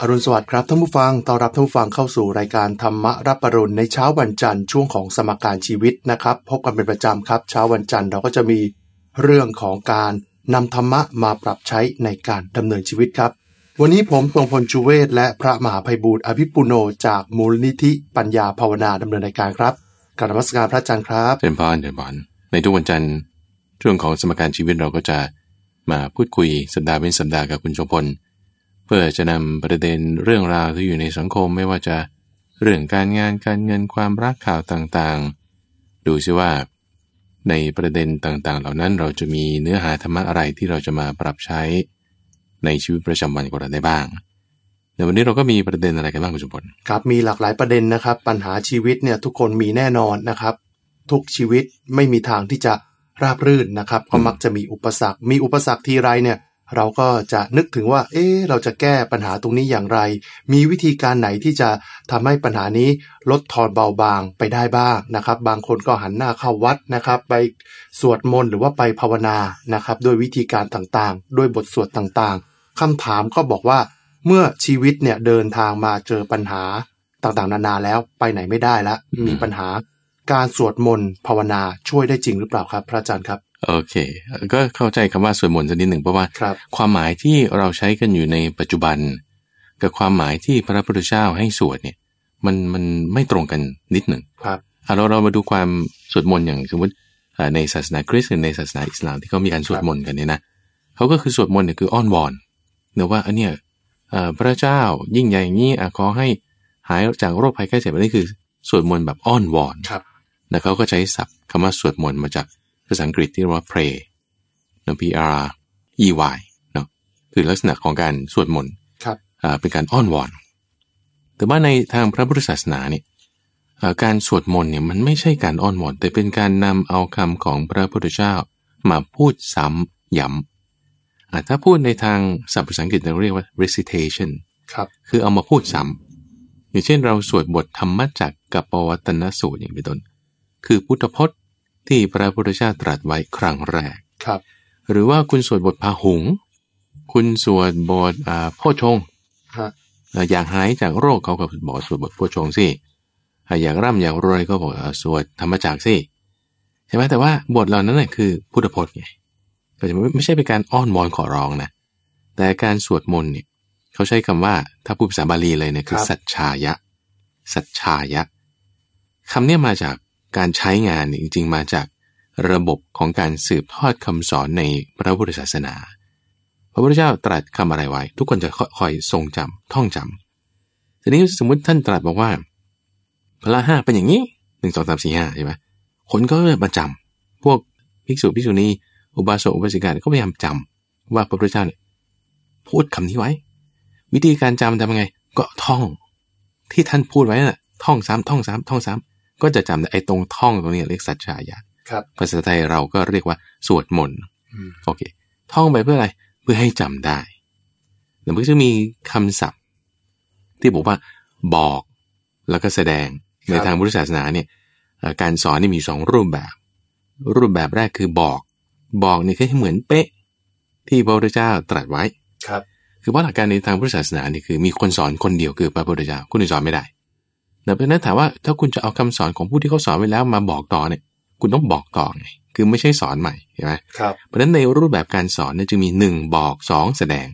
อรุณสวัสดิ์ครับท่านผู้ฟัง ต้อนรับท่านผู้ฟังเข้าสู่รายการธรรมรับปรุณในเช้าวันจันทร์ช่วงของสมการชีวิตนะครับ พบกันเป็นประจำครับ เช้าวันจันทร์เราก็จะมีเรื่องของการนำธรรมะมาปรับใช้ในการดำเนินชีวิตครับ วันนี้ผมทรงพลชูเวศและพระมหาภัยบูตรอภิปุโนจากมูลนิธิปัญญาภาวนาดำเนินรายการครับกรารนมัสการพระอาจารย์ครับเดินพานเดินพานในทุกวันจันทร์ช่วงของสมการชีวิตเราก็จะมาพูดคุยสัปดาห์เป็นสัปดาห์กับคุณชมพล เพื่อจะนำประเด็นเรื่องราวที่อยู่ในสังคมไม่ว่าจะเรื่องการงานการเงินความรักข่าวต่างๆ ดูซิว่า ในประเด็นต่างๆ เหล่านั้นเราจะมีเนื้อหาธรรมะอะไรที่เราจะมาปรับใช้ ในชีวิตประจำวันของเราได้บ้างในวันนี้เราก็มีประเด็นอะไรกันบ้างคุณชมพลครับมีหลากหลายประเด็นนะครับ ปัญหาชีวิตเนี่ยทุกคนมีแน่นอนนะครับ ทุกชีวิตไม่มีทางที่จะราบรื่นนะครับก็มักจะมีอุปสรรค มีอุปสรรคทีไรเนี่ย เราก็จะนึกถึงว่า เอ๊เราจะแก้ปัญหาตรงนี้อย่างไร มีวิธีการไหนที่จะทำให้ปัญหานี้ลดทอนเบาบางไปได้บ้างนะครับ บางคนก็หันหน้าเข้าวัดนะครับ ไปสวดมนต์หรือว่าไปภาวนานะครับด้วยวิธีการต่างๆ ด้วยบทสวดต่างๆคำถามก็บอกว่า เมื่อชีวิตเนี่ยเดินทางมาเจอปัญหาต่างๆ นานาแล้วไปไหนไม่ได้แล้วมีปัญหาการสวดมนต์ภาวนาช่วยได้จริงหรือเปล่าครับ พระอาจารย์ครับ โอเค ก็เข้าใจคำว่าสวดมนต์สักนิดหนึ่งเพราะว่าครับความหมายที่เราใช้กันอยู่ในปัจจุบัน กับความหมายที่พระพุทธเจ้าให้สวดเนี่ยมันมันไม่ตรงกันนิดหนึ่งครับอะเราเรามาดูความสวดมนต์อย่างสมมติอ่าในศาสนาคริสต์หรือในศาสนาอิสลามที่เขามีการสวดมนต์กันเนี่ยนะเขาก็คือสวดมนต์เนี่ยคืออ้อนวอนเนะว่าอันเนี้ยเอ่อพระเจ้ายิ่งใหญ่อย่างนี้อะขอให้หายจากโรคภัยไข้เจ็บอันนี้คือสวดมนต์แบบอ้อนวอนครับแล้วเขาก็ใช้ศัพท์คำว่าสวดมนต์มาจาก ภาษาอังกฤษที่เรียกว่า pray เนอะ P R E Y เนอะคือลักษณะของการสวดมนต์ครับอ่าเป็นการอ้อนวอน แต่ว่าในทางพระพุทธศาสนาเนี่ยอ่าการสวดมนต์เนี่ยมันไม่ใช่การอ้อนวอน แต่เป็นการนำเอาคำของพระพุทธเจ้ามาพูดซ้ำย้ำอ่าถ้าพูดในทางศัพท์ภาษาอังกฤษเราเรียกว่า recitation ครับคือเอามาพูดซ้ำอย่างเช่นเราสวดบทธรรมจักรกับปวัตนสูตรอย่างเป็นต้น คือพุทธพจน์ ที่พระพุทธเจ้าตรัสไว้ครั้งแรกครับ หรือว่าคุณสวดบทพาหุง คุณสวดบทอ่าโพชฌงค์ฮะอ่าอยากหายจากโรคเขาก็บอกสวดบทโพชฌงค์สิอ่าอยากร่ำอยากรวยก็บอกอ่าสวดธรรมจักรสิใช่ไหมแต่ว่าบทเหล่านั้นน่ะคือพุทธพจน์ไงก็จะไม่ไม่ใช่เป็นการอ้อนวอนขอร้องนะแต่การสวดมนต์เนี่ยเขาใช้คำว่าถ้าพูดภาษาบาลีเลยเนี่ยคือสัจชายะ สัจชายะคำเนี้ยมาจาก การใช้งานจริง ๆ มาจากระบบของการสืบทอดคำสอนในพระพุทธศาสนา พระพุทธเจ้าตรัสคำอะไรไว้ ทุกคนจะคอยทรงจำท่องจำทีนี้สมมุติท่านตรัสบอกว่าพละห้าเป็นอย่างนี้หนึ่งสองสามสี่ห้าใช่ไหมคนก็เลยมาจำพวกภิกษุภิกษุณีอุบาสกอุบาสิกาก็พยายามจำว่าพระพุทธเจ้าเนี่ยพูดคำนี้ไว้ วิธีการจำทำยังไงก็ท่อง ที่ท่านพูดไว้น่ะท่องซ้ำท่องซ้ำท่องซ้ำ ก็จะจำได้ไอ้ตรงท่องตรงนี้เรียกสัจจายะครับภาษาไทยเราก็เรียกว่าสวดมนต์อืมโอเค ท่องไปเพื่ออะไรเพื่อให้จำได้แล้วมันก็จะมีคำศัพท์ ที่บอกว่าบอกแล้วก็แสดงในทางพุทธศาสนาเนี่ยเอ่อการสอนนี่มีสองรูปแบบ รูปแบบแรกคือบอก บอกนี่คือให้เหมือนเป๊ะ ที่พระพุทธเจ้าตรัสไว้ครับ คือว่าหลักการในทางพุทธศาสนานี่คือมีคนสอนคนเดียวคือพระพุทธเจ้าคุณอื่นสอนไม่ได้แต่ เพราะฉะนั้นถามว่าถ้าคุณจะเอาคำสอนของผู้ที่เขาสอนไว้แล้วมาบอกต่อเนี่ย คุณต้องบอกต่อไงคือไม่ใช่สอนใหม่ใช่ไหมครับเพราะฉะนั้นในรูปแบบการสอนเนี่ยจึงมีหนึ่งบอกสองแสดง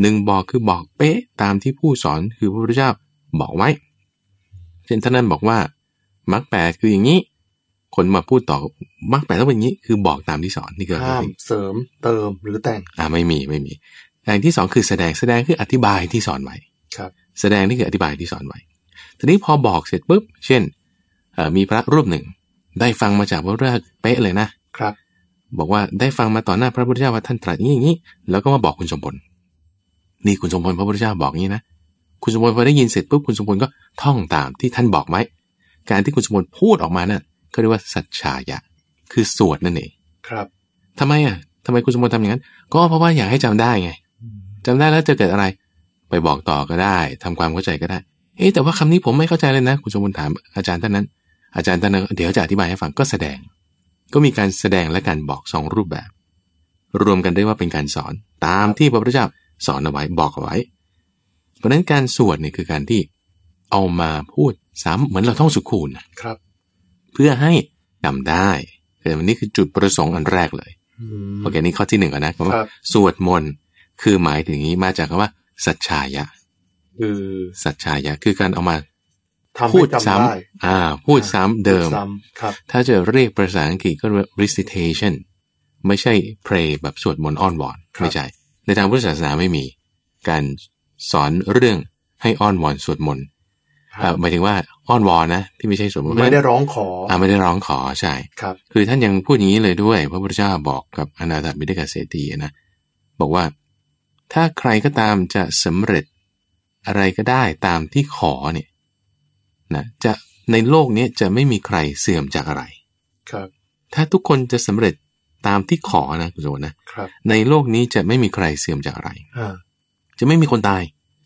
หนึ่งบอกคือบอกเป๊ะตามที่ผู้สอนคือพระพุทธเจ้าบอกไว้เช่นท่านนั้นบอกว่ามรรคแปดคืออย่างนี้ คนมาพูดต่อมรรคแปดต้องเป็นอย่างนี้ คือบอกตามที่สอนนี่คือห้ามเสริมเติมหรือแต่งอ่าไม่มีไม่มีอย่างที่สองคือแสดงแสดงคืออธิบายที่สอนไว้ครับ แสดงนี่คืออธิบายที่สอนไว้ ทีนี้พอบอกเสร็จปุ๊บ เช่นเอ่อมีพระรูปหนึ่ง ได้ฟังมาจากพระพุทธเจ้าเป๊ะเลยนะครับ บอกว่าได้ฟังมาต่อหน้าพระพุทธเจ้าว่าท่านตรัสอย่างนี้อย่างนี้ แล้วก็มาบอกคุณสมพลนี่คุณสมพลพระพุทธเจ้าบอกอย่างนี้นะ คุณสมพลพอได้ยินเสร็จปุ๊บคุณสมพลก็ท่องตามที่ท่านบอกไว้การที่คุณสมพลพูดออกมานั่นเขาเรียกว่าสัจฉายะ คือสวดนั่นเองครับทำไมอะทำไมคุณสมพลทำอย่างนั้น ก็เพราะว่าอยากให้จำได้ไงจำได้แล้วจะเกิดอะไร ไปบอกต่อก็ได้ทำความเข้าใจก็ได้ เอ๊ะแต่ว่าคำนี้ผมไม่เข้าใจเลยนะ คุณสมพลถามอาจารย์ท่านนั้น อาจารย์ท่านนั้นเดี๋ยวจะอธิบายให้ฟังก็แสดง ก็มีการแสดงและการบอกสองรูปแบบ รวมกันได้ว่าเป็นการสอนตามที่พระพุทธเจ้าสอนเอาไว้บอกเอาไว้ เพราะฉะนั้นการสวดเนี่ยคือการที่เอามาพูดซ้ำเหมือนเราท่องสุขูนนะครับ เพื่อให้จำได้แต่วันนี้คือจุดประสงค์อันแรกเลยอืมโอเคนี่ข้อที่หนึ่งก่อนนะคำว่าครับสวดมนต์คือหมายถึงอย่างนี้มาจากคำว่าสัจชายะ คือสัจชายะคือการเอามาทำพูให้ดจำซ้ได้ำอ่า พูดซ้ำเดิมพูซ้ำครับถ้าจะเรียกภาษาอังกฤษก็เรียก recitation ไม่ใช่ pray แบบสวดมนต์อ้อนวอนครับไม่ใช่ ในทางพุทธศาสนาไม่มี การสอนเรื่องให้อ้อนวอนสวดมนต์คอ่ารับหมายถึงว่าอ้อนวอนนะ ที่ไม่ใช่สวดมนต์ไม่ได้ร้องขออ่าไม่ได้ร้องขอใช่ครับ คือท่านยังพูดอย่างนี้เลยด้วย พระพุทธเจ้าบอกกับอนาถบิณฑกเศรษฐีนะบอกว่า ถ้าใครก็ตามจะสำเร็จ อะไรก็ได้ตามที่ขอเนี่ยนะจะในโลกนี้จะไม่มีใครเสื่อมจากอะไร ครับ ถ้าทุกคนจะสำเร็จตามที่ขอนะคุณสมบัตินะครับ ในโลกนี้จะไม่มีใครเสื่อมจากอะไรอ่าจะไม่มีคนตาย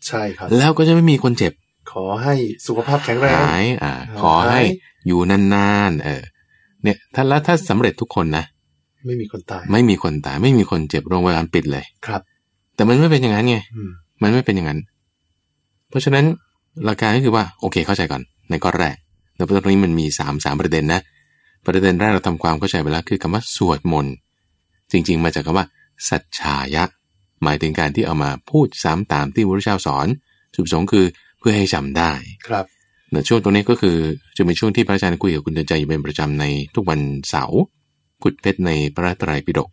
ใช่ครับ แล้วก็จะไม่มีคนเจ็บ ขอให้สุขภาพแข็งแรงหายอ่าหายขอให้อยู่นานๆเออ เนี่ย ถ้าแล้วถ้าสำเร็จทุกคนนะไม่มีคนตาย ไม่มีคนตาย ไม่มีคนเจ็บโรงพยาบาลปิดเลยครับ แต่มันไม่เป็นอย่างนั้นไงอืมมันไม่เป็นอย่างนั้น เพราะฉะนั้นหลักการก็คือว่าโอเคเข้าใจก่อนในข้อแรกแล้วตรงนี้มันมีสามสามประเด็นนะประเด็นแรกเราทำความเข้าใจไปแล้วคือคำว่าสวดมนต์จริง ๆ มาจากคำว่า สัจฉายะ หมายถึงการที่เอามาพูดซ้ำตามที่พระพุทธเจ้าสอนจุดประสงค์คือเพื่อให้จำได้ครับในช่วงตรงนี้ก็คือจะเป็นช่วงที่พระอาจารย์คุยกับคุณเตือนใจอยู่เป็นประจำในทุกวันเสาร์ขุดเพชรในพระไตรปิฎก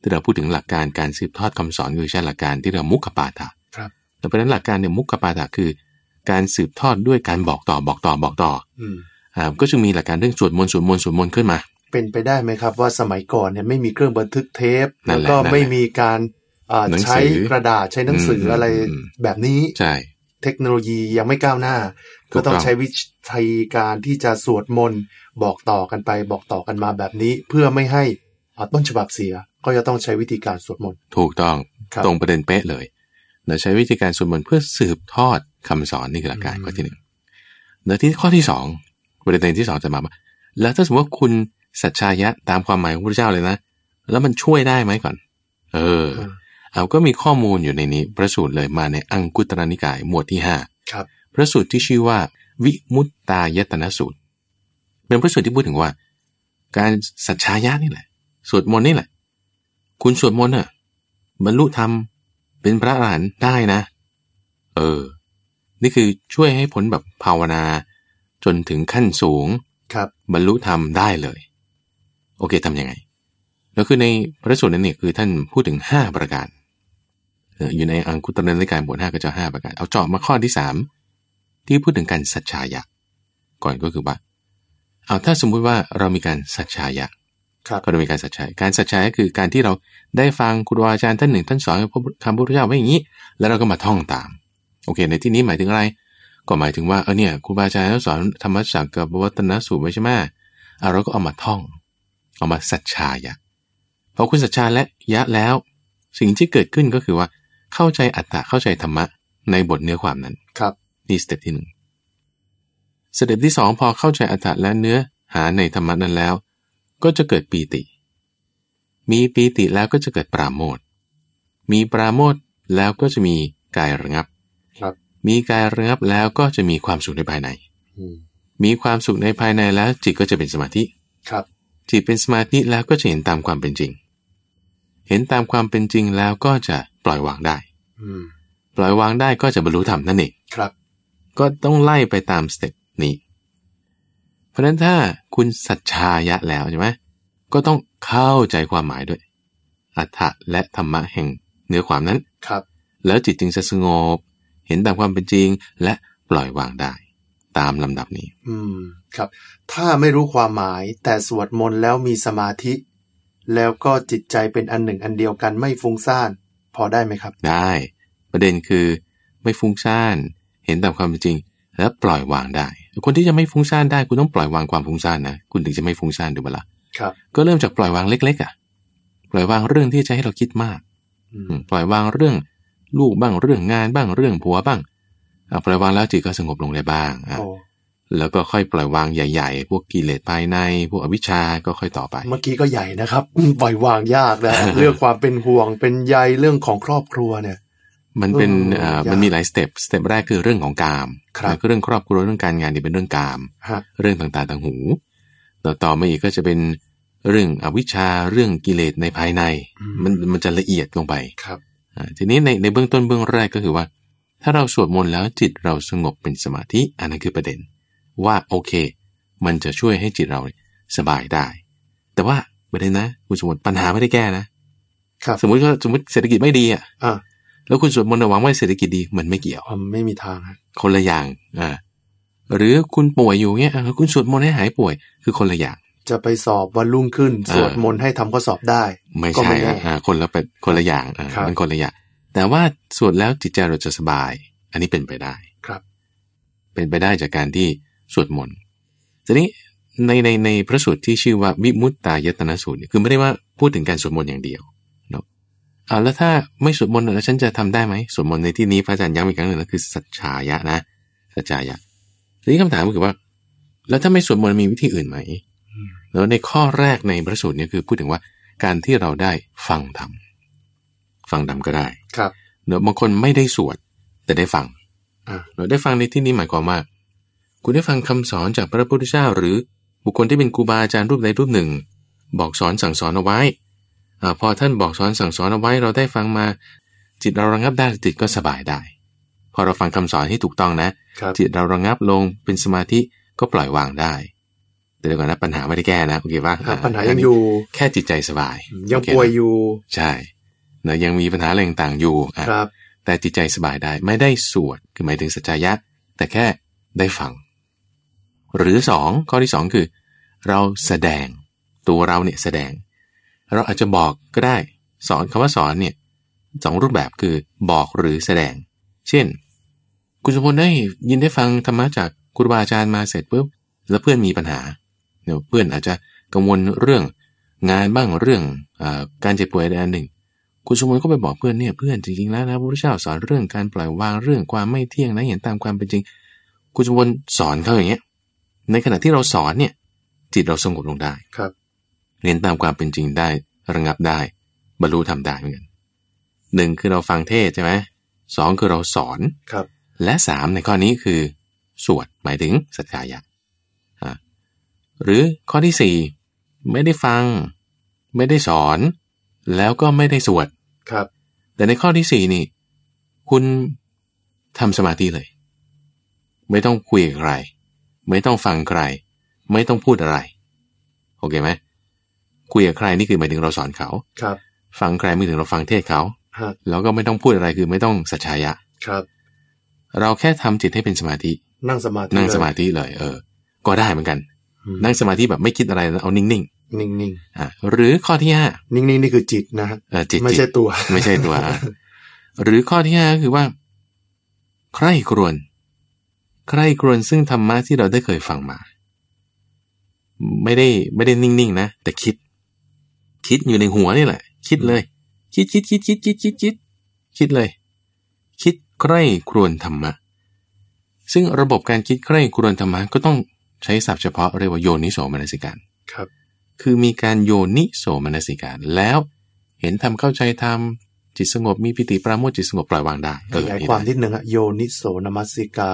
ที่เราพูดถึงหลักการการสืบทอดคำสอนคือใช้หลักการที่เรียกว่ามุขปาฐะครับแต่ เพราะฉะนั้นหลักการเนี่ยมุขปาฐะคือ การสืบทอดด้วยการบอกต่อบอกต่อบอกต่ออืมอ่าก็จึงมีหลักการเรื่องสวดมนต์สวดมนต์สวดมนต์ขึ้นมา เป็นไปได้ไหมครับว่าสมัยก่อนเนี่ยไม่มีเครื่องบันทึกเทปนั่แล้วนแหละก็นั่นแหละไม่มีการอ่าหนังสือใช้กระดาษใช้หนังสือมอะไรอืมแบบนี้ใช่เทคโนโลยียังไม่ก้าวหน้าถูก็กต้ต้อองงใช้วิธีการที่จะสวดมนต์บอกต่อกันไปบอกต่อกันมาแบบนี้ เพื่อไม่ให้อ่าต้นฉบับเสีย ก็จะต้องใช้วิธีการสวดมนต์ถูกต้องครับตรงประเด็นเป๊ะเลย เราใช้วิธีการสวดมนต์เพื่อสืบทอดคำสอนนี่คือหลักการอืมข้อที่หนึ่งแล้วที่ข้อที่สองประเด็นที่สองจะมาว่าแล้วถ้าสมมติว่าคุณสัจชายะตามความหมายของพระเจ้าเลยนะ แล้วมันช่วยได้ไหมก่อน เอออืมเอาก็มีข้อมูลอยู่ในนี้ พระสูตรเลยมาในอังกุตรนิกายหมวดที่ห้าครับ พระสูตรที่ชื่อว่า วิมุตตายตนสูตร เป็นพระสูตรที่พูดถึงว่า การสัจชายะนี่แหละสวดมนต์นี่แหละ คุณสวดมนต์อะ บรรลุธรรม เป็นพระอรหันต์ได้นะ เออ นี่คือช่วยให้ผลแบบภาวนา จนถึงขั้นสูงครับบรรลุธรรมได้เลย โอเคทำยังไง แล้วคือในพระสูตรนั้นเนี่ยคือท่านพูดถึงห้าประการเอ่ออยู่ในอังคุตรนิกายบทห้าก็จะห้าประการ เอาเจาะมาข้อที่สามที่พูดถึงการสัจชายะก่อนก็คือว่าเอาถ้าสมมุติว่าเรามีการสัจชายะ ครับก็จะมีการสัจชายการสัจชายก็คือการที่เราได้ฟังครูอาจารย์ท่านหนึ่งท่านสอนคำพุทธเจ้าไว้อย่างนี้ แล้วเราก็มาท่องตาม โอเค ในที่นี้หมายถึงอะไร ก็หมายถึงว่าเออเนี่ยครูบาอาจารย์ท่านสอนธรรมจักรกับวัตนสูตรไว้ใช่ไหมเอาเราก็เอามาท่อง เอามาสัจชายะพอคุณสัจชาและยะแล้ว สิ่งที่เกิดขึ้นก็คือว่า เข้าใจอัตถะเข้าใจธรรมะในบทเนื้อความนั้นครับนี่ step ที่หนึ่ง step ที่สองพอเข้าใจอัตถะและเนื้อหาในธรรมะนั้นแล้ว ก็จะเกิดปีติ มีปีติแล้วก็จะเกิดปราโมทย์มีปราโมทย์แล้วก็จะมีกายระงับครับ มีกายระงับแล้วก็จะมีความสุขในภายในอืมมีความสุขในภายในแล้วจิตก็จะเป็นสมาธิครับ จิตเป็นสมาธิแล้วก็จะเห็นตามความเป็นจริง เห็นตามความเป็นจริงแล้วก็จะปล่อยวางได้อืมปล่อยวางได้ก็จะบรรลุธรรมนั่นเองครับ ก็ต้องไล่ไปตามสเต็ปนี้เพ ราะฉะนั้นถ้าคุณสัจชายะแล้วใช่ไหมก็ต้องเข้าใจความหมายด้วย อัฏฐะและธรรมะแห่งเนื้อความนั้นครับ แล้วจิตจึงจะสงบ เห็นตามความเป็นจริงและปล่อยวางได้ ตามลำดับนี้ อืมครับ ถ้าไม่รู้ความหมายแต่สวดมนต์แล้วมีสมาธิ แล้วก็จิตใจเป็นอันหนึ่งอันเดียวกันไม่ฟุ้งซ่าน พอได้ไหมครับ ได้ ประเด็นคือ ไม่ฟุ้งซ่าน เห็นตามความเป็นจริง และปล่อยวางได้ คนที่จะไม่ฟุ้งซ่านได้คุณต้องปล่อยวางความฟุ้งซ่านนะคุณถึงจะไม่ฟุ้งซ่านดูเวลาครับ ก็เริ่มจากปล่อยวางเล็ก ๆ อะ ปล่อยวางเรื่องที่จะให้เราคิดมากอือืมมปล่อยวางเรื่องลูกบ้างเรื่องงานบ้างเรื่องผัวบ้างอะปล่อยวางแล้วจิตก็สงบลงได้บ้างอะโอ้แล้วก็ค่อยปล่อยวางใหญ่ ๆ พวกกิเลสภายใน พวกอวิชชาก็ค่อยต่อไป เมื่อกี้ก็ใหญ่นะครับ ปล่อยวางยากนะ เรื่องความเป็นห่วงเป็นใยเรื่องของครอบครัวเนี่ย มันเป็นเออเอ่ออยากมันมีหลายสเต็ปสเต็ปแรกคือเรื่องของกามครับแล้วก็เรื่องครอบครัวเรื่องการงานนี่เป็นเรื่องกามฮะเรื่องต่างๆต่างหู ต่อต่อมาอีกก็จะเป็นเรื่องอวิชชาเรื่องกิเลสในภายในอืมมันมันจะละเอียดลงไปครับอ่าทีนี้ในในเบื้องต้นเบื้องแรกก็คือว่า ถ้าเราสวดมนต์แล้วจิตเราสงบเป็นสมาธิอันนั้นคือประเด็น ว่าโอเค มันจะช่วยให้จิตเราสบายได้ แต่ว่าประเด็นนะคุณสมมติปัญหาไม่ได้แก้นะ ครับ สมมติว่าสมมติเศรษฐกิจไม่ดีอะอ่า แล้วคุณสวดมนต์หวังว่าเศรษฐกิจดีมันไม่เกี่ยวอ๋อไม่มีทางฮะคนละอย่างอ่าหรือคุณป่วยอยู่เงี้ยอะคุณสวดมนต์ให้หายป่วยคือคนละอย่าง จะไปสอบวันรุ่งขึ้นอ่าสวดมนต์ให้ทำข้อสอบได้ ไม่ก็ใช่ไม่แน่อะอ่าคนละเป็นคนละอย่างอ่าครับมันคนละอย่างแต่ว่าสวดแล้วจิตใจเราจะสบาย อันนี้เป็นไปได้ครับ เป็นไปได้จากการที่สวดมนต์ทีนี้ในในในพระสูตรที่ชื่อว่าวิมุตตายตนะสูตรเนี่ยคือไม่ได้ว่าพูดถึงการสวดมนต์อย่างเดียวเนาะ อ่าแล้วถ้าไม่สวดมนต์แล้วฉันจะทำได้ไหมสวดมนต์ในที่นี้พระอาจารย์ย้ำอีกครั้งหนึ่งนะคือสัจฉายะนะสัจฉายะทีนี้คำถามก็คือว่า แล้วถ้าไม่สวดมนต์มีวิธีอื่นไหมอืมแล้วในข้อแรกในพระสูตรเนี่ยคือพูดถึงว่าการที่เราได้ฟังธรรมฟังธรรมก็ได้ครับเนอะบางคนไม่ได้สวดแต่ได้ฟังอ่าเราได้ฟังในที่นี้หมายความว่าคุณได้ฟังคำสอนจากพระพุทธเจ้าหรือบุคคลที่เป็นครูบาอาจารย์รูปใดรูปหนึ่ง บอกสอนสั่งสอนเอาไว้ อาพอท่านบอกสอนสั่งสอนเอาไว้เราได้ฟังมา จิตเราระงับได้จิตก็สบายได้ พอเราฟังคำสอนที่ถูกต้องนะครับจิตเราระงับลงเป็นสมาธิก็ปล่อยวางได้แต่เดี๋ยวก่อนนะปัญหาไม่ได้แก้นะโอเคป่ะครับอ่ปัญหายังอยู่ แค่จิตใจสบาย ยังโอเคป่วยนะอยู่ ใช่นะยังมีปัญหาอะไรต่างๆอยู่อะครับ แต่จิตใจสบายได้ไม่ได้สวดคือหมายถึงสัจจายะ แต่แค่ได้ฟัง หรือสองข้อที่สองคือ เราแสดงตัวเราเนี่ยแสดง เราอาจจะบอกก็ได้ สอนคำว่าสอนเนี่ยสองรูปแบบคือบอกหรือแสดง เช่น คุณสมพลได้ยินได้ฟังธรรมะจากครูบาอาจารย์มาเสร็จปุ๊บแล้วเพื่อนมีปัญหาเดี๋ยเพื่อนอาจจะกังวลเรื่องงานบ้างเรื่องอการเจ็บป่วยใดอันหนึ่ง คุณสมบูรณ์ก็ไปบอกเพื่อนเนี่ยเพื่อนจริงๆแล้วนะพระพุทธเจ้าสอนเรื่องการปล่อยวางเรื่องความไม่เที่ยงนะเห็นตามความเป็นจริง คุณสมบูรณ์สอนเขาอย่างเงี้ยในขณะที่เราสอนเนี่ยจิตเราสงบลงได้ครับ เรียนตามความเป็นจริงได้ระงับได้ บรรลุทำได้เหมือนกันหนึ่งคือเราฟังเทศน์ใช่ไหมสองคือเราสอนครับ และสามในข้อนี้คือสวดหมายถึงสัจจายะอะหรือข้อที่สี่ไม่ได้ฟัง ไม่ได้สอน แล้วก็ไม่ได้สวดครับ แต่ในข้อที่สี่นี่ คุณทำสมาธิเลย ไม่ต้องคุยกับใคร ไม่ต้องฟังใคร ไม่ต้องพูดอะไร โอเคไหม คุยกับใครนี่คือหมายถึงเราสอนเขาครับ ฟังใครไม่ถึงเราฟังเทศเขาฮะแล้วก็ไม่ต้องพูดอะไรคือไม่ต้องสัจฉายะครับ เราแค่ทำจิตให้เป็นสมาธิ นั่งสมาธินั่งสมาเลยธิเลย เออ ก็ได้เหมือนกันอืมนั่งสมาธิแบบไม่คิดอะไรนะเอานิ่งนิ่งๆอะหรือข้อที่ห้าๆนิ่งๆนี่คือจิตนะฮะเออจิตไม่จิตใช่ตัว ไม่ใช่ตัวอะหรือข้อที่ห้าก็คือว่า ใคร่ครวญใคร่ครวญซึ่งธรรมะที่เราได้เคยฟังมา ไม่ได้ไม่ได้นิ่งๆนะแต่คิด คิดอยู่ในหัวนี่แหละ คิดเลย คิดคิดคิดคิดคิดคิดคิดคิดเลย คิดใคร่ครวญธรรมะ ซึ่งระบบการคิดใคร่ครวญธรรมะก็ต้องใช้ศัพท์เฉพาะเรียกว่าโยนิโสมนสิการครับ คือมีการโยนิโสมนสิการ แล้วเห็นทำเข้าใจทำจิตสงบมีปิติปราโมทย์จิตสงบปล่อยวางได้ขยายความนิดนึงอะโยนิโสนมัสสิกา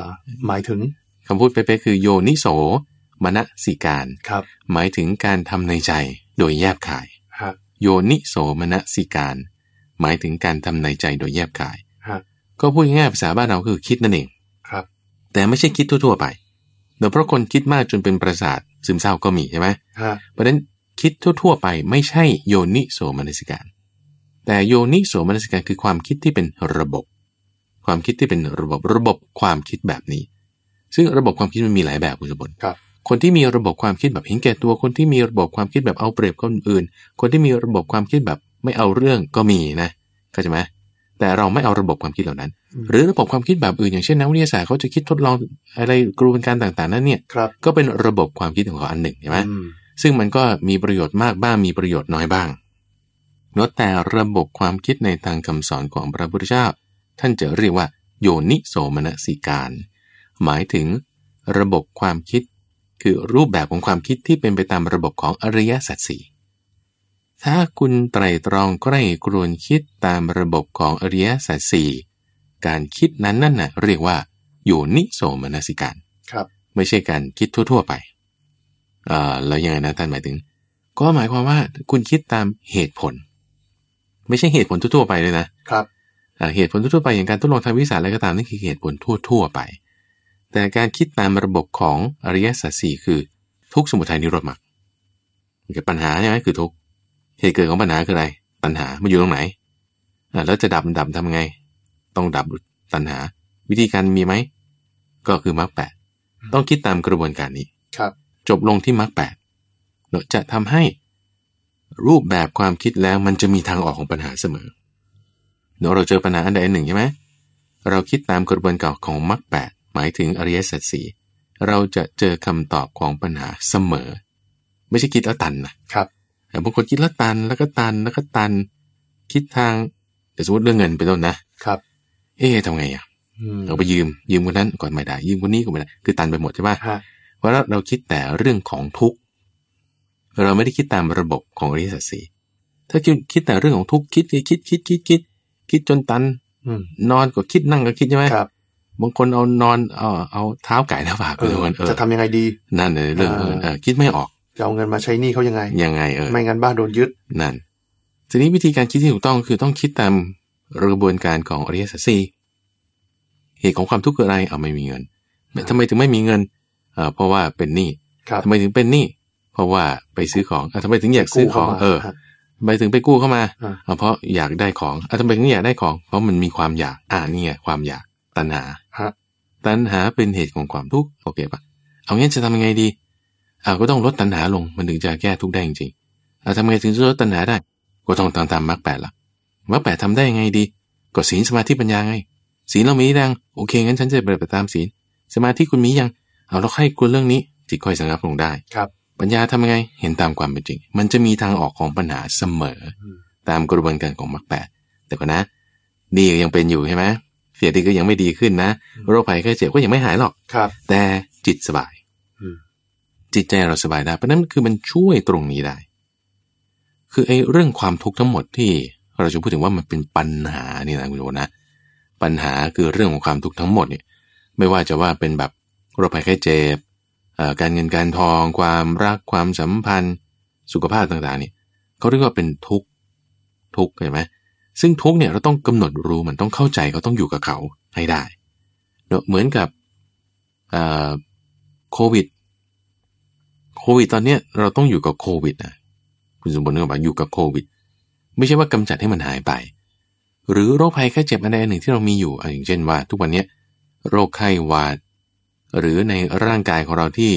หมายถึงคำพูดเป๊ะๆคือโยนิโสมนสิการครับหมายถึงการทำในใจโดยแยบขายฮะ โยนิโสมนสิการ หมายถึงการทำในใจโดยแยบขายฮะก็พูดง่ายๆภาษาบ้านเราคือคิดนั่นเองครับ แต่ไม่ใช่คิดทั่ว ๆ ไปเดี๋ยวเพราะคนคิดมากจนเป็นประสาทซึมเศร้าก็มีใช่ไหมฮะเพราะฉะนั้นคิดทั่ว ๆ ไปไม่ใช่โยนิโสมนสิการ แต่โยนิโสมนสิการคือความคิดที่เป็นระบบ ความคิดที่เป็นระบบระบบความคิดแบบนี้ ซึ่งระบบความคิดมันมีหลายแบบคุณสมบัติ ครับคนที่มีระบบความคิดแบบเห็นแก่ตัว คนที่มีระบบความคิดแบบเอาเปรียบคนอื่น คนที่มีระบบความคิดแบบไม่เอาเรื่องก็มีนะเข้าใจไหมแต่เราไม่เอาระบบความคิดเหล่านั้น หรือระบบความคิดแบบอื่นอย่างเช่นนักวิทยาศาสตร์เขาจะคิดทดลองอะไรกระบวนการต่างๆนั้นเนี่ยครับก็เป็นระบบความคิดของเขาอันหนึ่งใช่ไหมอืมซึ่งมันก็มีประโยชน์มากบ้างมีประโยชน์น้อยบ้างเนอะแต่ระบบความคิดในทางคำสอนของพระพุทธเจ้า ท่านจะเรียกว่า โยนิโสมนสิการ หมายถึง ระบบความคิด คือรูปแบบของความคิดที่เป็นไปตามระบบของอริยสัจสี่ถ้าคุณไตรตรองใกล้กรวนคิดตามระบบของอริยสัจสี่การคิดนั้นนั่นน่ะเรียกว่าอยู่นิโสมนสิการครับไม่ใช่การคิดทั่ว ๆ ไปเอ่อแล้วยังไงนะท่านหมายถึง ก็หมายความว่าคุณคิดตามเหตุผล ไม่ใช่เหตุผลทั่วๆไปเลยนะครับอ่าเหตุผลทั่วๆไปอย่างการทดลองทางวิชาอะไรก็ตามนั่นคือเหตุผลทั่ว ๆ ไป แต่การคิดตามระบบของอริยสัจสี่คือ ทุกข์สมุทัยนิโรธมรรคเกิดปัญหาใช่ไหมคือทุกข์เหตุเกิดของปัญหาคืออะไร ตัณหามันอยู่ตรงไหนอ่าแล้วจะดับมันดับทำไง ต้องดับตัณหา วิธีการมีไหม ก็คือมรรคแปดต้องคิดตามกระบวนการนี้ครับ จบลงที่มรรคแปดเราจะทำให้รูปแบบความคิดแล้วมันจะมีทางออกของปัญหาเสมอเดี๋ยวเราเจอปัญหาอันใดอันหนึ่งใช่ไหมเราคิดตามกระบวนการของมรรคแปด หมายถึงอริยสัจสี่เราจะเจอคำตอบของปัญหาเสมอ ไม่ใช่คิดแล้วตันนะครับแต่บางคนคิดแล้วตันแล้วก็ตันแล้วก็ตัน คิดทางเดี๋ยวสมมติเรื่องเงินเป็นต้นนะครับ เอ๊ะทำไงอะอืมเราไปยืมยืมคนนั้นก่อนไม่ได้ ยืมคนนี้ก็ไม่ได้คือตันไปหมดใช่ปะฮะเพราะเราคิดแต่เรื่องของทุกข์เราไม่ได้คิดตามระบบของอริยสัจสี่ถ้าคิดคิดแต่เรื่องของทุกข์คิดคิดคิดคิดคิดคิดคิดจนตันอืมนอนก็คิดนั่งก็คิดใช่ไหมครับ บางคนเอานอนเอาเอาเท้าไก่หน้าผากเอไปอทุกคนเออจะทำยังไงดี นั่นเลยเรื่องเออเออเออคิดไม่ออกจะเอาเงินมาใช้หนี้เขายังไง ยังไงเออไม่งั้นบ้านโดนยึดนั่น ทีนี้วิธีการคิดที่ถูกต้องคือต้องคิดตามกระบวนการของอริยสัจสี่เหตุของความทุกข์คืออะไรเอาไม่มีเงินทำไมถึงไม่มีเงินเอ่อเพราะว่าเป็นหนี้ครับทำไมถึงเป็นหนี้เพราะว่าไปซื้อของอะทำไมถึงอยากซื้อของกู้ข้ามาเออฮะทำไมถึงไปกู้เข้ามาอ่าอะเพราะอยากได้ของอะทำไมถึงอยากได้ของ เพราะมันมีความอยากอ่านี่ไงความอยาก ตัณหาฮะตัณหาเป็นเหตุของความทุกข์โอเคปะเอางั้นจะทำยังไงดีอ่าก็ต้องลดตัณหาลงมันถึงจะแก้ทุกข์ได้จริงๆอ่าทำไงถึงจะลดตัณหาได้ ก็ต้องตามตามมรรคแปดละมรรคแปดทำได้ยังไงดี ก็ศีลสมาธิปัญญาไง ศีลเรามียังโอเคงั้นฉันจะปฏิบัติตามศีล สมาธิคุณมียัง เอาเราให้คุณเรื่องนี้ จิตค่อยสังรับลงได้ครับ ปัญญาทำยังไงเห็นตามความเป็นจริง มันจะมีทางออกของปัญหาเสมออืมตามกระบวนการของมรรคแปดแต่ก็นะ ดีก็ยังเป็นอยู่ใช่ไหม เสียดีก็ยังไม่ดีขึ้นนะ โรคภัยแค่เจ็บก็ยังไม่หายหรอกครับ แต่จิตสบายอืมจิตใจเราสบายได้เพราะนั้นคือมันช่วยตรงนี้ได้ คือไอ้เรื่องความทุกข์ทั้งหมดที่เราจะพูดถึงว่ามันเป็นปัญหานี่นะคุณโยนะปัญหาคือเรื่องของความทุกข์ทั้งหมดเนี่ย ไม่ว่าจะว่าเป็นแบบโรคภัยแค่เจ็บเอ่อการเงินการทอง ความรักความสัมพันธ์ สุขภาพต่างๆ เนี่ยเขาเรียกว่าเป็นทุกข์ทุกข์เห็นไหม ซึ่งทุกเนี่ยเราต้องกำหนดรู้มันต้องเข้าใจเขาต้องอยู่กับเขาให้ได้เนะเหมือนกับโควิดโควิดตอนเนี้ยเราต้องอยู่กับโควิดนะคุณสมบูรณ์ก็บอกอยู่กับโควิด ไม่ใช่ว่ากำจัดให้มันหายไป หรือโรคภัยแค่เจ็บอันใดอันหนึ่งที่เรามีอยู่อย่างเช่นว่า ทุกวันนี้โรคไข้หวัดหรือในร่างกายของเราที่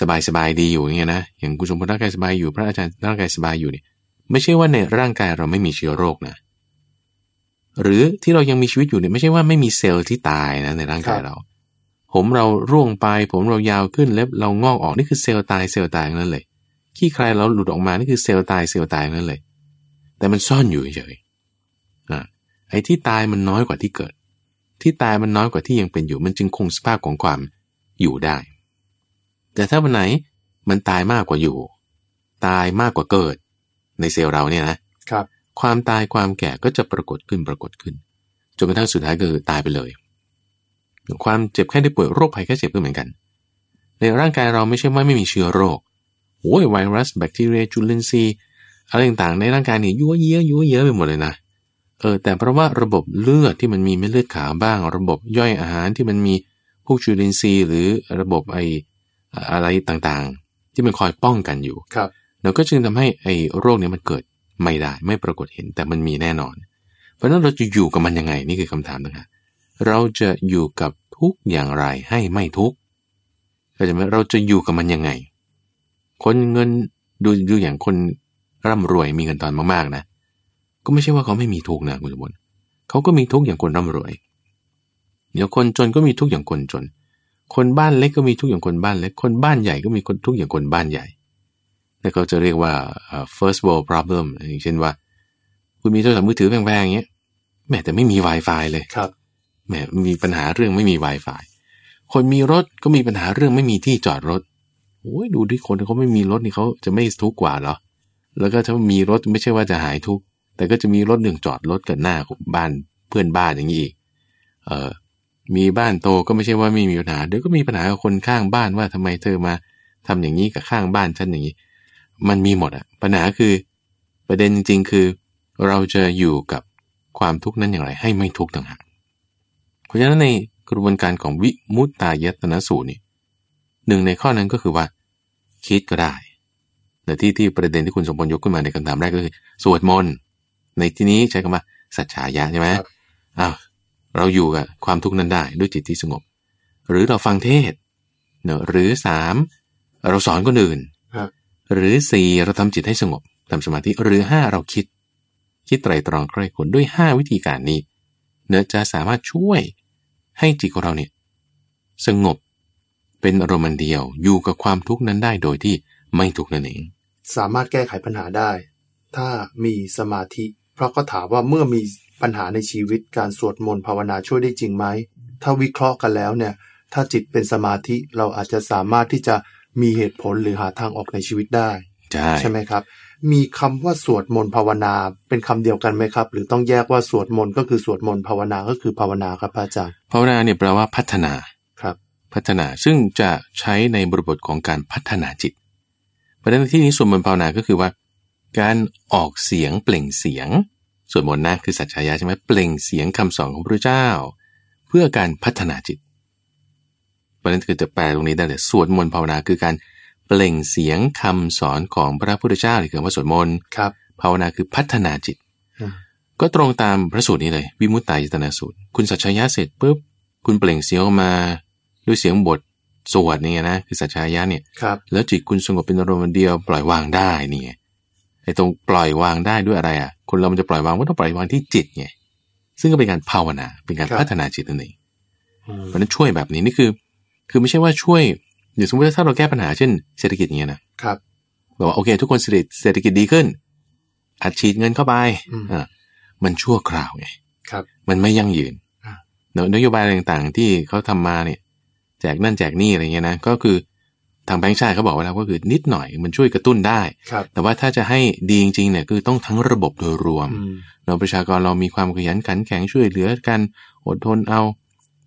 สบายสบายดีอยู่อย่างเงี้ยนะอย่างคุณสมบูรณ์ร่างกายสบายอยู่พระอาจารย์ร่างกายสบายอยู่เนี่ยไม่ใช่ว่าในร่างกายเราไม่มีเชื้อโรคนะ หรือที่เรายังมีชีวิตอยู่เนี่ยไม่ใช่ว่าไม่มีเซลล์ที่ตายนะในร่างกายเรา ผมเราร่วงไป ผมเรายาวขึ้นเล็บเรางอกออกนี่คือเซลล์ตายเซลล์ตายทั้งนั้นเลยขี้ใครเราหลุดออกมานี่คือเซลล์ตายเซลล์ตายทั้งนั้นเลย แต่มันซ่อนอยู่เฉยๆอ่าไอ้ที่ตายมันน้อยกว่าที่เกิด ที่ตายมันน้อยกว่าที่ยังเป็นอยู่มันจึงคงสภาพของความอยู่ได้ แต่ถ้าวันไหนมันตายมากกว่าอยู่ ตายมากกว่าเกิด ในเซลล์เราเนี่ยนะครับ ความตายความแก่ก็จะปรากฏขึ้นปรากฏขึ้นจนกระทั่งสุดท้ายก็คือตายไปเลย ความเจ็บแค่ได้ป่วยโรคภัยแค่เจ็บก็เหมือนกัน ในร่างกายเราไม่ใช่ว่าไม่มีเชื้อโรคโอ้ยไวรัส แบคทีเรียจุลินทรีย์อะไรต่างๆในร่างกายเนี่ยยั่วเยี้ยยั่วเยี้ยไปหมดเลยนะเออแต่เพราะว่าระบบเลือดที่มันมีเม็ดเลือดขาวบ้าง ระบบย่อยอาหารที่มันมีพวกจุลินทรีย์ หรือระบบไออะไรต่างๆ ที่มันคอยป้องกันอยู่ครับเราก็จึงทำให้ไอ้โรคเนี้มันเกิด ไม่ได้ไม่ปรากฏเห็นแต่มันมีแน่นอน เพราะนั้นเราจะอยู่กับมันยังไงนี่คือคำถามนะฮะเราจะอยู่กับทุกอย่างไรให้ไม่ทุกข์เข้าใจไหมเราจะอยู่กับมันยังไง คนเงินดูดูอย่างคนร่ำรวยมีเงินตอนมากๆนะ ก็ไม่ใช่ว่าเขาไม่มีทุกนะคุณสมบัติเขาก็มีทุกอย่างคนร่ำรวย เดี๋ยวคนจนก็มีทุกอย่างคนจน คนบ้านเล็กก็มีทุกอย่างคนบ้านเล็ก คนบ้านใหญ่ก็มีคนทุกอย่างคนบ้านใหญ่ แล้วเขาจะเรียกว่าเอ่อ first world problem อย่างเช่นว่า คุณมีโทรศัพท์มือถือแพงๆอย่างเงี้ยแหม่แต่ไม่มี Wi-Fi เลยครับแหม่มีปัญหาเรื่องไม่มี Wi-Fi คนมีรถก็มีปัญหาเรื่องไม่มีที่จอดรถโอ้ยดูดิคนเขาไม่มีรถนี่เขาจะไม่ทุกข์กว่าเหรอ แล้วก็ถ้ามีรถไม่ใช่ว่าจะหายทุกข์แต่ก็จะมีรถหนึ่งจอดรถกันหน้าของบ้านเพื่อนบ้านอย่างนี้อีก เออมีบ้านโตก็ไม่ใช่ว่าไม่มีปัญหาเดี๋ยวก็มีปัญหากับคนข้างบ้านว่าทำไมเธอมาทำอย่างนี้กับข้างบ้านฉันอย่างนี้ มันมีหมดอะปัญหาคือ ประเด็นจริงๆคือ เราจะอยู่กับความทุกข์นั้นอย่างไร ให้ไม่ทุกข์ต่างหากเพราะฉะนั้นในกระบวนการของวิมุตตายตนะสูตรนี่หนึ่งในข้อนั้นก็คือว่า คิดก็ได้แต่ที่ที่ประเด็นที่คุณสมพลยกขึ้นมาในคำถามแรกก็คือ สวดมนต์ในที่นี้ใช้คำว่าสัจฉายะใช่ไหมครับอ้าวเราอยู่กับความทุกข์นั้นได้ด้วยจิตที่สงบ หรือเราฟังเทศน์เนอะหรือสามเราสอนคนอื่นครับ หรือสี่เราทำจิตให้สงบทำสมาธิหรือห้าเราคิด คิดไตรตรองใคร่ควรด้วยห้าวิธีการนี้เนื้อจะสามารถช่วยให้จิตของเราเนี่ยสงบเป็นอารมณ์เดียวอยู่กับความทุกข์นั้นได้โดยที่ไม่ทุกข์นั่นเองสามารถแก้ไขปัญหาได้ ถ้ามีสมาธิ เพราะก็ถามว่าเมื่อมีปัญหาในชีวิตการสวดมนต์ภาวนาช่วยได้จริงไหม ถ้าวิเคราะห์กันแล้วเนี่ย ถ้าจิตเป็นสมาธิเราอาจจะสามารถที่จะ มีเหตุผลหรือหาทางออกในชีวิตได้ ใช่ใช่ไหมครับ มีคำว่าสวดมนต์ภาวนาเป็นคำเดียวกันไหมครับ หรือต้องแยกว่าสวดมนต์ก็คือสวดมนต์ภาวนาก็คือภาวนาครับพระอาจารย์ภาวนาเนี่ยแปลว่าพัฒนาครับ พัฒนาซึ่งจะใช้ในบริบทของการพัฒนาจิตประเด็นที่นี้ส่วนมนต์ภาวนาก็คือว่า การออกเสียงเปล่งเสียงส่วนมนต์นะคือสัจฉายะใช่ไหมเปล่งเสียงคำสอนของพระเจ้า เพื่อการพัฒนาจิต ประเด็นคือจะแปลตรงนี้ได้เลยสวดมนต์ภาวนาคือการเปล่งเสียงคำสอนของพระพุทธเจ้าหรือคือว่าสวดมนต์ครับภาวนาคือพัฒนาจิตอืมก็ตรงตามพระสูตรนี้เลย วิมุตตายตนาสูตร คุณสัจชายะเสร็จปุ๊บคุณเปล่งเสียงออกมา ด้วยเสียงบทสวดเนี่ยนะคือสัจชายะเนี่ยครับแล้วจิตคุณสงบเป็นอารมณ์เดียวปล่อยวางได้นี่ไงไอ้ตรงปล่อยวางได้ด้วยอะไรอะ คนเรามันจะปล่อยวางก็ต้องปล่อยวางที่จิตไงซึ่งก็เป็นการภาวนาเป็นการพัฒนาจิตนั่นเองอืมเพราะฉะนั้นช่วยแบบนี้นี่คือ คือไม่ใช่ว่าช่วยเดี๋ยวสมมติว่าถ้าเราแก้ปัญหาเช่นเศรษฐกิจอย่างเงี้ยนะครับบอกว่าโอเค ทุกคนเศรษฐเศรษฐกิจดีขึ้นอัดฉีดเงินเข้าไปอืมอ่ามันชั่วคราวไงครับ มันไม่ยั่งยืนอ่าเนอะนโยบายต่างๆ ที่เขาทำมาเนี่ย แจกนั่นแจกนี่อะไรเงี้ยนะก็คือทางแบงค์ชาติเขาบอกไว้แล้วก็คือนิดหน่อยมันช่วยกระตุ้นได้ครับแต่ว่าถ้าจะให้ดีจริงๆเนี่ยคือต้องทั้งระบบโดยรวมอืมเราประชากรเรามีความขยันขันแข็งช่วยเหลือกัน อดทนเอา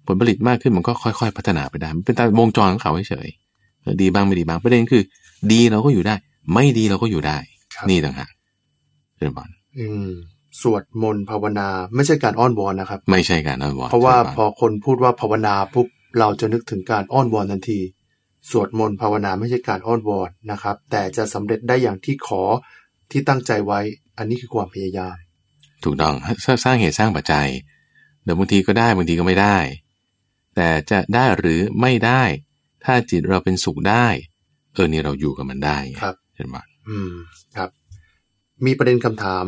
ผลผลิตมากขึ้นมันก็ค่อยๆ พัฒนาไปได้มันเป็นตามวงจรของเขาเฉยๆเออดีบ้างไม่ดีบ้างประเด็นคือ ดีเราก็อยู่ได้ ไม่ดีเราก็อยู่ได้ครับนี่ต่างหากเรื่องบอลอืมสวดมนต์ภาวนา ไม่ใช่การอ้อนวอนนะครับ ไม่ใช่การอ้อนวอนเพราะว่าใช่พอคนพูดว่าภาวนาปุ๊บเราจะนึกถึงการอ้อนวอนทันที สวดมนต์ภาวนาไม่ใช่การอ้อนวอนนะครับ แต่จะสำเร็จได้อย่างที่ขอที่ตั้งใจไว้ อันนี้คือความพยายาม ถูกต้องสร้างเหตุสร้างปัจจัยเดี๋ยวบางทีก็ได้บางทีก็ไม่ได้ แต่จะได้หรือไม่ได้ ถ้าจิตเราเป็นสุขได้ เออนี่เราอยู่กับมันได้ไงครับเห็นไหมอืมครับ มีประเด็นคำถาม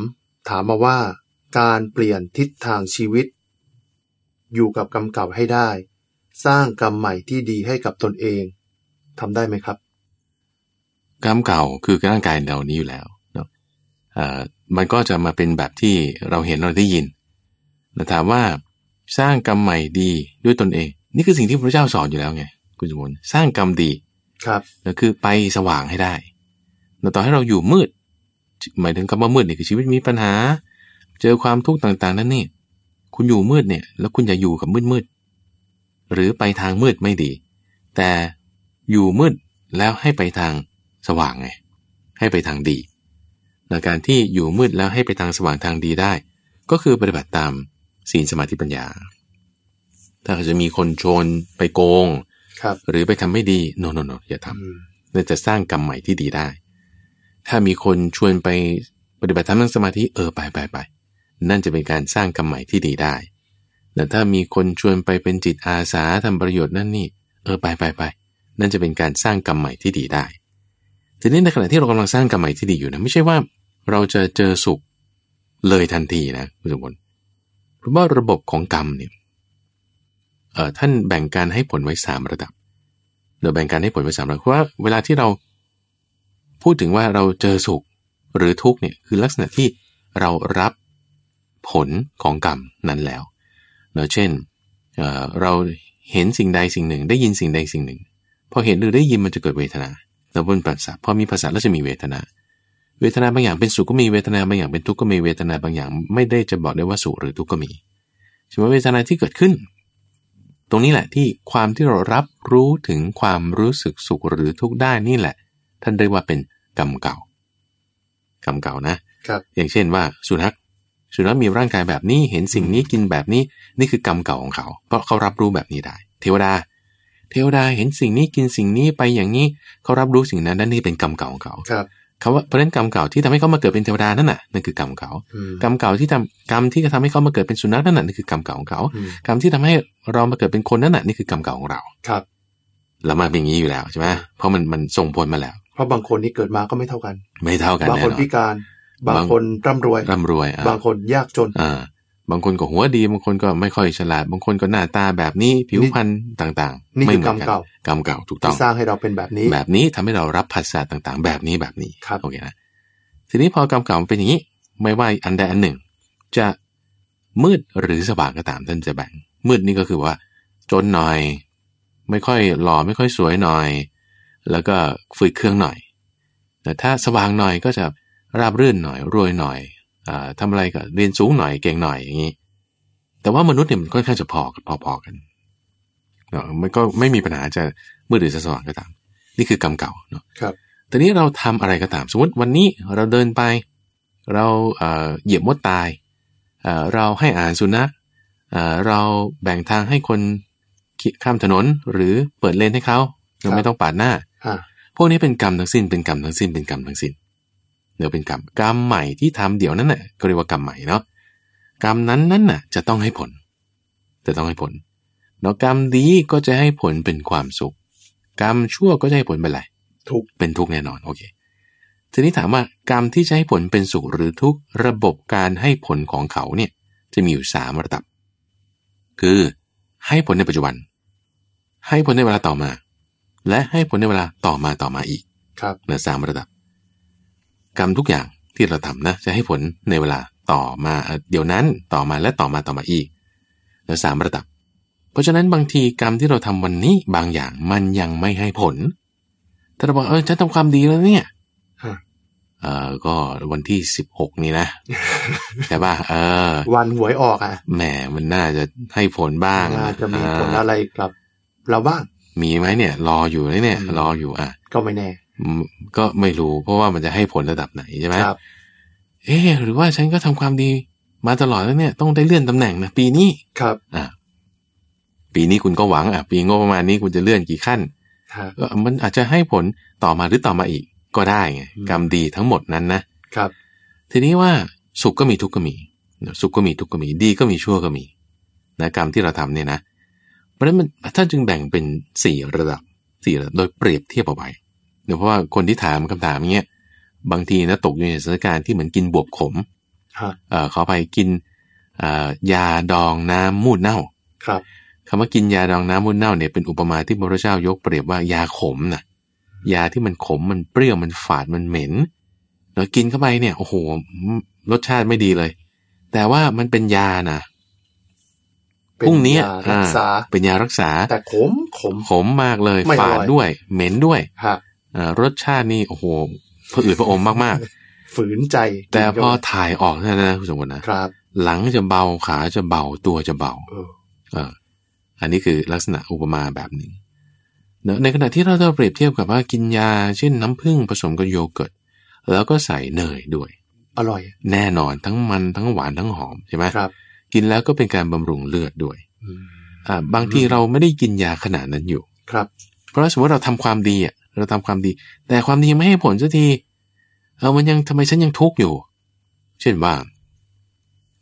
ถามมาว่า การเปลี่ยนทิศทางชีวิต อยู่กับกรรมเก่าให้ได้ สร้างกรรมใหม่ที่ดีให้กับตนเองทำได้ไหมครับ กรรมเก่าคือร่างกายเรานี้อยู่แล้วเนาะเอ่อมันก็จะมาเป็นแบบที่เราเห็นเราได้ยินแต่ถามว่า สร้างกรรมใหม่ดีด้วยตนเอง นี่คือสิ่งที่พระเจ้าสอนอยู่แล้วไงคุณสมบูรณ์สร้างกรรมดีครับก็คือไปสว่างให้ได้แต่ต่อให้เราอยู่มืด หมายถึงคำว่ามืดนี่คือชีวิตมีปัญหา เจอความทุกข์ต่างๆนั่นนี่คุณอยู่มืดเนี่ย แล้วคุณอย่าอยู่กับมืดมืดๆหรือไปทางมืดไม่ดี แต่อยู่มืดแล้วให้ไปทางสว่างไงให้ไปทางดีในการที่อยู่มืดแล้วให้ไปทางสว่างทางดีได้ ก็คือปฏิบัติตาม ศีลสมาธิปัญญา ถ้าจะมีคนโชนไปโกงครับหรือไปทำไม่ดีโนโนโนอย่าทำอืมนั่นจะสร้างกรรมใหม่ที่ดีได้ ถ้ามีคนชวนไปปฏิบัติธรรมนั่งสมาธิเออไปไปไปนั่นจะเป็นการสร้างกรรมใหม่ที่ดีได้ แต่ถ้ามีคนชวนไปเป็นจิตอาสาทำประโยชน์นั่นนี่ เออไปไปไปนั่นจะเป็นการสร้างกรรมใหม่ที่ดีได้ ทีนี้ในขณะที่เรากำลังสร้างกรรมใหม่ที่ดีอยู่นะไม่ใช่ว่า เราจะเจอสุขเลยทันทีนะคุณสมบัติ เพราะว่าระบบของกรรมเนี่ยเอ่อท่านแบ่งการให้ผลไว้สามระดับโดยแบ่งการให้ผลไว้สามระดับเพราะว่าเวลาที่เราพูดถึงว่าเราเจอสุขหรือทุกข์เนี่ยคือลักษณะที่เรารับผลของกรรมนั้นแล้วเนาะเช่นเเราเห็นสิ่งใดสิ่งหนึ่ง ได้ยินสิ่งใดสิ่งหนึ่ง พอเห็นหรือได้ยินมันจะเกิดเวทนาแล้วบนปัสสะพอมีภาษาแล้วจะมีเวทนา เวทนาบางอย่างเป็นสุขก็มีเวทนาบางอย่างเป็นทุกข์ก็มีเวทนาบางอย่าง ไม่ได้จะบอกได้ว่าสุขหรือทุกข์ก็มีใช่ไหมเวทนาที่เกิดขึ้น ตรงนี้แหละที่ความที่เรารับรู้ถึงความรู้สึกสุขหรือทุกข์ได้นี่แหละ ท่านเรียกว่าเป็นกรรมเก่ากรรมเก่านะครับ อย่างเช่นว่าสุนัขสุนัขมีร่างกายแบบนี้เห็นสิ่งนี้กินแบบนี้นี่คือกรรมเก่าของเขา เพราะเขารับรู้แบบนี้ได้ เทวดา เทวดาเห็นสิ่งนี้กินสิ่งนี้ไปอย่างนี้เขารับรู้สิ่งนั้นนั่นนี่เป็นกรรมเก่าของเขาครับ เขาว่าเพราะฉะนั้นกรรมเก่าที่ทำให้เขามาเกิดเป็นเทวดานั่นน่ะนั่นคือกรรมเก่าอืมกรรมเก่าที่ทำกรรมที่จะทำให้เขามาเกิดเป็นสุนัขนั่นน่ะนี่คือกรรมเก่าของเขาอืมกรรมที่ทำให้เรามาเกิดเป็นคนนั่นน่ะนี่คือกรรมเก่าของเราครับแล้วมาเป็นอย่างนี้อยู่แล้วใช่ไหมเพราะมันมันส่งผลมาแล้ว เพราะบางคนนี่เกิดมาก็ไม่เท่ากัน ไม่เท่ากันบางแน่คนนอพินการ บางคนร่ำรวยร่ำรวยอะบางคนยากจนอ่า บางคนก็หัวดี บางคนก็ไม่ค่อยฉลาด บางคนก็หน้าตาแบบนี้ผิวพรรณต่างๆนี่ไม่คือเหมืกรอรมนกันเก่ากรรมเก่าถูกต้อที่งสร้างให้เราเป็นแบบนี้ แบบนี้ทำให้เรารับภาษาต่างๆ แบบนี้แบบนี้ครับโอเคนะทีนี้พอกรรมเก่ามันเป็นอย่างนี้ ไม่ว่าอันใดอันหนึ่ง จะมืดหรือสว่างก็ตามท่านจะแบ่ง มืดนี่ก็คือว่า จนหน่อย ไม่ค่อยหล่อไม่ค่อยสวยหน่อย แล้วก็ฝืดเครื่องหน่อยแต่ถ้าสว่างหน่อยก็จะราบรื่นหน่อยรวยหน่อย อาทำอะไรก็เรียนสูงหน่อยเก่งหน่อยอย่างนี้ แต่ว่ามนุษย์เนี่ยมันค่อนข้างจะพอกันพอๆกันเนาะมันก็ไม่มีปัญหาจะมืดหรือจะสว่างก็ตาม นี่คือกรรมเก่าเนาะครับทีนี้เราทำอะไรก็ตาม สมมติวันนี้เราเดินไป เราเอ่อเหยียบมดตายเอ่อเราให้อาหารสุนัขเอ่อเราแบ่งทางให้คนขี่ข้ามถนนหรือเปิดเลนให้เขาเราไม่ต้องปาดหน้าอ่าพวกนี้เป็นกรรมทั้งสิ้นเป็นกรรมทั้งสิ้นเป็นกรรมทั้งสิ้นเดี๋ยวเป็นกรรมกรรมใหม่ที่ทำเดี๋ยวนั้นน่ะก็เรียกว่ากรรมใหม่เนาะกรรมนั้นนั้นน่ะ จะต้องให้ผล จะต้องให้ผลเนาะกรรมดีก็จะให้ผลเป็นความสุข กรรมชั่วก็จะให้ผลเป็นอะไรทุกข์เป็นทุกข์แน่นอนโอเคทีนี้ถามว่ากรรมที่จะให้ผลเป็นสุขหรือทุกข์ระบบการให้ผลของเขาเนี่ยจะมีอยู่สามระดับ คือให้ผลในปัจจุบัน ให้ผลในเวลาต่อมา และให้ผลในเวลาต่อมาต่อมาอีก ครับเหลือสามระดับ กรรมทุกอย่างที่เราทำนะจะให้ผลในเวลาต่อมาเอ่อเดี๋ยวนั้นต่อมาและต่อมาต่อมาอีกเหลือสามระดับ เพราะฉะนั้นบางทีกรรมที่เราทำวันนี้บางอย่างมันยังไม่ให้ผลถ้าเราบอกเออฉันทำความดีแล้วเนี่ยฮะเออก็วันที่สิบหกนี่นะใช่ป่ะเออ วันหวยออกอะแหมมันน่าจะให้ผลบ้างน่าจะมีผลอ่าอะไรกับ เราบ้างมีไหมเนี่ย รออยู่เลยเนี่ยอืมรออยู่อะ ก็ไม่แน่อืม ก็ไม่รู้เพราะว่ามันจะให้ผลระดับไหนใช่ไหมครับ เอ๊ะหรือว่าฉันก็ทำความดีมาตลอดแล้วเนี่ย ต้องได้เลื่อนตำแหน่งนะปีนี้ครับอะปีนี้คุณก็หวังอะปีงบประมาณนี้คุณจะเลื่อนกี่ขั้นครับก็มันอาจจะให้ผลต่อมาหรือต่อมาอีกก็ได้ไงอืมกรรมดีทั้งหมดนั้นนะครับ ทีนี้ว่าสุขก็มีทุกข์ก็มี สุขก็มีทุกข์ก็มีดีก็มีชั่วก็มีนะกรรมที่เราทำเนี่ยนะ เพราะฉะนั้นมันท่านจึงแบ่งเป็นสี่ระดับสี่ระดับโดยเปรียบเทียบเอาไว้ เนื่องเพราะว่าคนที่ถามคำถามอย่างเงี้ยบางทีนะตกอยู่ในสถานการณ์ที่เหมือนกินบวบขมฮะเอ่อขอไปกินเอ่อยาดองน้ำมูดเน่า ครับคำว่ากินยาดองน้ำมูดเน่าเนี่ยเป็นอุปมาที่พระพุทธเจ้ายกเปรียบว่ายาขมนะยาที่มันขมมันเปรี้ยวมันฝาดมันเหม็นเรากินเข้าไปเนี่ยโอ้โหรสชาติไม่ดีเลย แต่ว่ามันเป็นยานะเป็นพรุ่งนี้ยารักษาเป็นยารักษา แต่ขมขมขมมากเลยไม่อร่ฝาอยดด้วย เหม็นด้วยฮะอ่า รสชาตินี่โอ้โหผะอืดผะอมมากฝืนใจๆแต่พอถ่ายออกเท่านั้นนะคุณสมบัตินะครับ หลังจะเบาขาจะเบาตัวจะเบาเออเอออันนี้คือลักษณะอุปมาแบบหนึ่งเนอะในขณะที่เราจะเปรียบเทียบกับว่ากินยา เช่นน้ำผึ้งผสมกับโยเกิร์ตแล้วก็ใส่เนยด้วย อร่อย แน่นอนทั้งมันทั้งหวานทั้งหอมใช่ไหมครับ กินแล้วก็เป็นการบำรุงเลือดด้วยอืมอ่าบางทีเราไม่ได้กินยาขนาดนั้นอยู่ครับ เพราะสมมติเราทำความดีอะ เราทำความดี แต่ความดียังไม่ให้ผลสักทีเออมันยังทำไมฉันยังทุกข์อยู่ เช่นว่า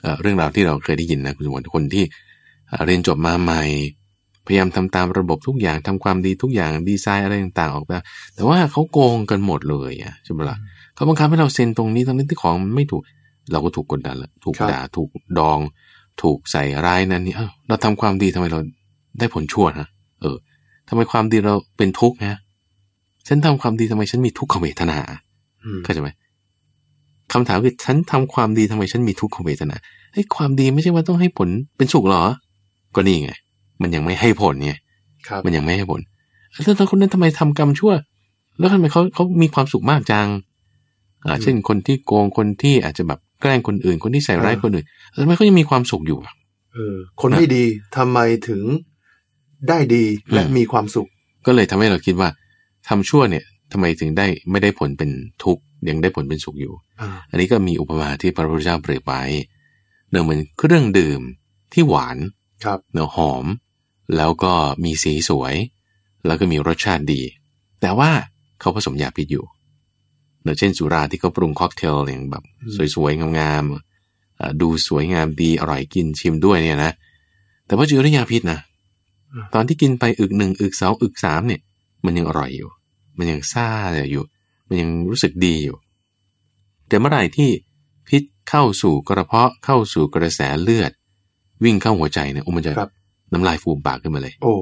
เอ่อเรื่องราวที่เราเคยได้ยินนะคุณสมบัติคนที่เอ่อเรียนจบมาใหม่ พยายามทำตามระบบทุกอย่างทำความดีทุกอย่างดีไซน์อะไรต่างๆออกมาแต่ว่าเขาโกงกันหมดเลยอะใช่ไหมล่ะเขาบังคับให้เราเซ็นตรงนี้ตรงนี้ที่ของมันไม่ถูก เราก็ถูกกดดันละถูกครับด่าถูกดอง ถูกใส่ร้ายนั้นนี่เอ้าเราทำความดีทำไมเราได้ผลชั่วนะเออทำไมความดีเราเป็นทุกข์นะ ฉันทำความดีทำไมฉันมีทุกขเวทนาอืมเข้าใจไหมคำถามคือฉันทำความดีทำไมฉันมีทุกขเวทนาเฮ้ยความดีไม่ใช่ว่าต้องให้ผลเป็นสุขเหรอ ก็นี่ไง มันยังไม่ให้ผลไงครับมันยังไม่ให้ผลแล้วแล้วคนนั้นทำไมทำกรรมชั่ว แล้วทำไมเขาเขามีความสุขมากจังอ่าเช่นคนที่โกงคนที่อาจจะแบบแกล้งคนอื่น คนที่ใส่ร้ายคนอื่นแล้วทำไมเขายังมีความสุขอยู่อะเออ คนไม่ดีทำไมถึงได้ดีและอืมมีความสุข ก็เลยทำให้เราคิดว่า ทำชั่วเนี่ยทำไมถึงได้ไม่ได้ผลเป็นทุกข์ยังได้ผลเป็นสุขอยู่อ่าอันนี้ก็มีอุปมาที่พระพุทธเจ้าเปรียบไว้เนื่องเหมือนเครื่องดื่มที่หวานครับเนื้อหอม แล้วก็มีสีสวย แล้วก็มีรสชาติดี แต่ว่าเขาผสมยาพิษอยู่เนื่อเช่นสุราที่เขาปรุงค็อกเทลอย่างแบบอืมสวยๆงามๆอ่าดูสวยงามดีอร่อยกินชิมด้วยเนี่ยนะแต่ว่าเจอด้วยยาพิษนะตอนที่กินไปอึกหนึ่งอึกสองอึกสามเนี่ย มันยังอร่อยอยู่ มันยังซ่าอยู่ มันยังรู้สึกดีอยู่ แต่เมื่อไหร่ที่พิษเข้าสู่กระเพาะเข้าสู่กระแสเลือด วิ่งเข้าหัวใจเนี่ยโอ้มันจะครับน้ำลายฟูมปากขึ้นมาเลย โอ้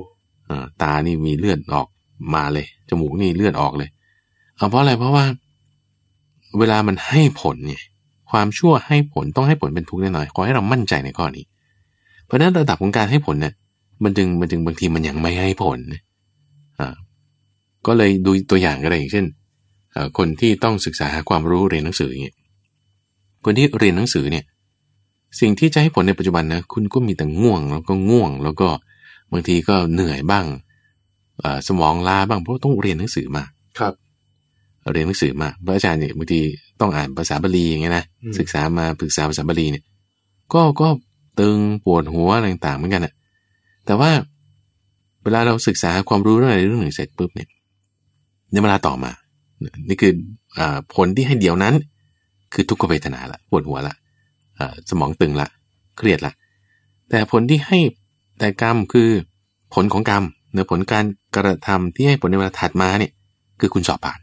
อ่าตานี่มีเลือดออกมาเลย จมูกนี่เลือดออกเลย เอาเพราะอะไรเพราะว่า เวลามันให้ผลเนี่ย ความชั่วให้ผลต้องให้ผลเป็นทุกข์แน่นอนขอให้เรามั่นใจในข้อนี้ เพราะฉะนั้นระดับของการให้ผลเนี่ยมันจึงมันจึงบางทีมันยังไม่ให้ผลอ่า ก็เลยดูตัวอย่างก็ได้อย่างเช่นเอ่อคนที่ต้องศึกษาหาความรู้เรียนหนังสืออย่างเงี้ยคนที่เรียนหนังสือเนี่ยสิ่งที่จะให้ผลในปัจจุบันนะคุณก็มีแต่ง่วงแล้วก็ง่วง แล้วก็บางทีก็เหนื่อยบ้างเอ่อสมองล้าบ้างเพราะว่าต้องเรียนหนังสือมากครับ เรียนหนังสือมากพระอาจารย์เนี่ยบางทีต้องอ่านภาษาบาลีอย่างเงี้ยนะอืมศึกษามาปรึกษาภาษาบาลีเนี่ย ก็ก็ตึงปวดหัวอะไรต่างๆเหมือนกันอะแต่ว่าเวลาเราศึกษาความรู้เรื่องอะไรเรื่องหนึ่งเสร็จปุ๊บเนี่ย ในเวลาต่อมา นี่คืออาผลที่ให้เดี๋ยวนั้น คือทุกขเวทนาละปวดหัวละอ่าสมองตึงละ เครียดละ แต่ผลที่ให้แต่กรรมคือผลของกรรมเนื้อผลการกระทำที่ให้ผลในเวลาถัดมาเนี่ย คือคุณสอบผ่าน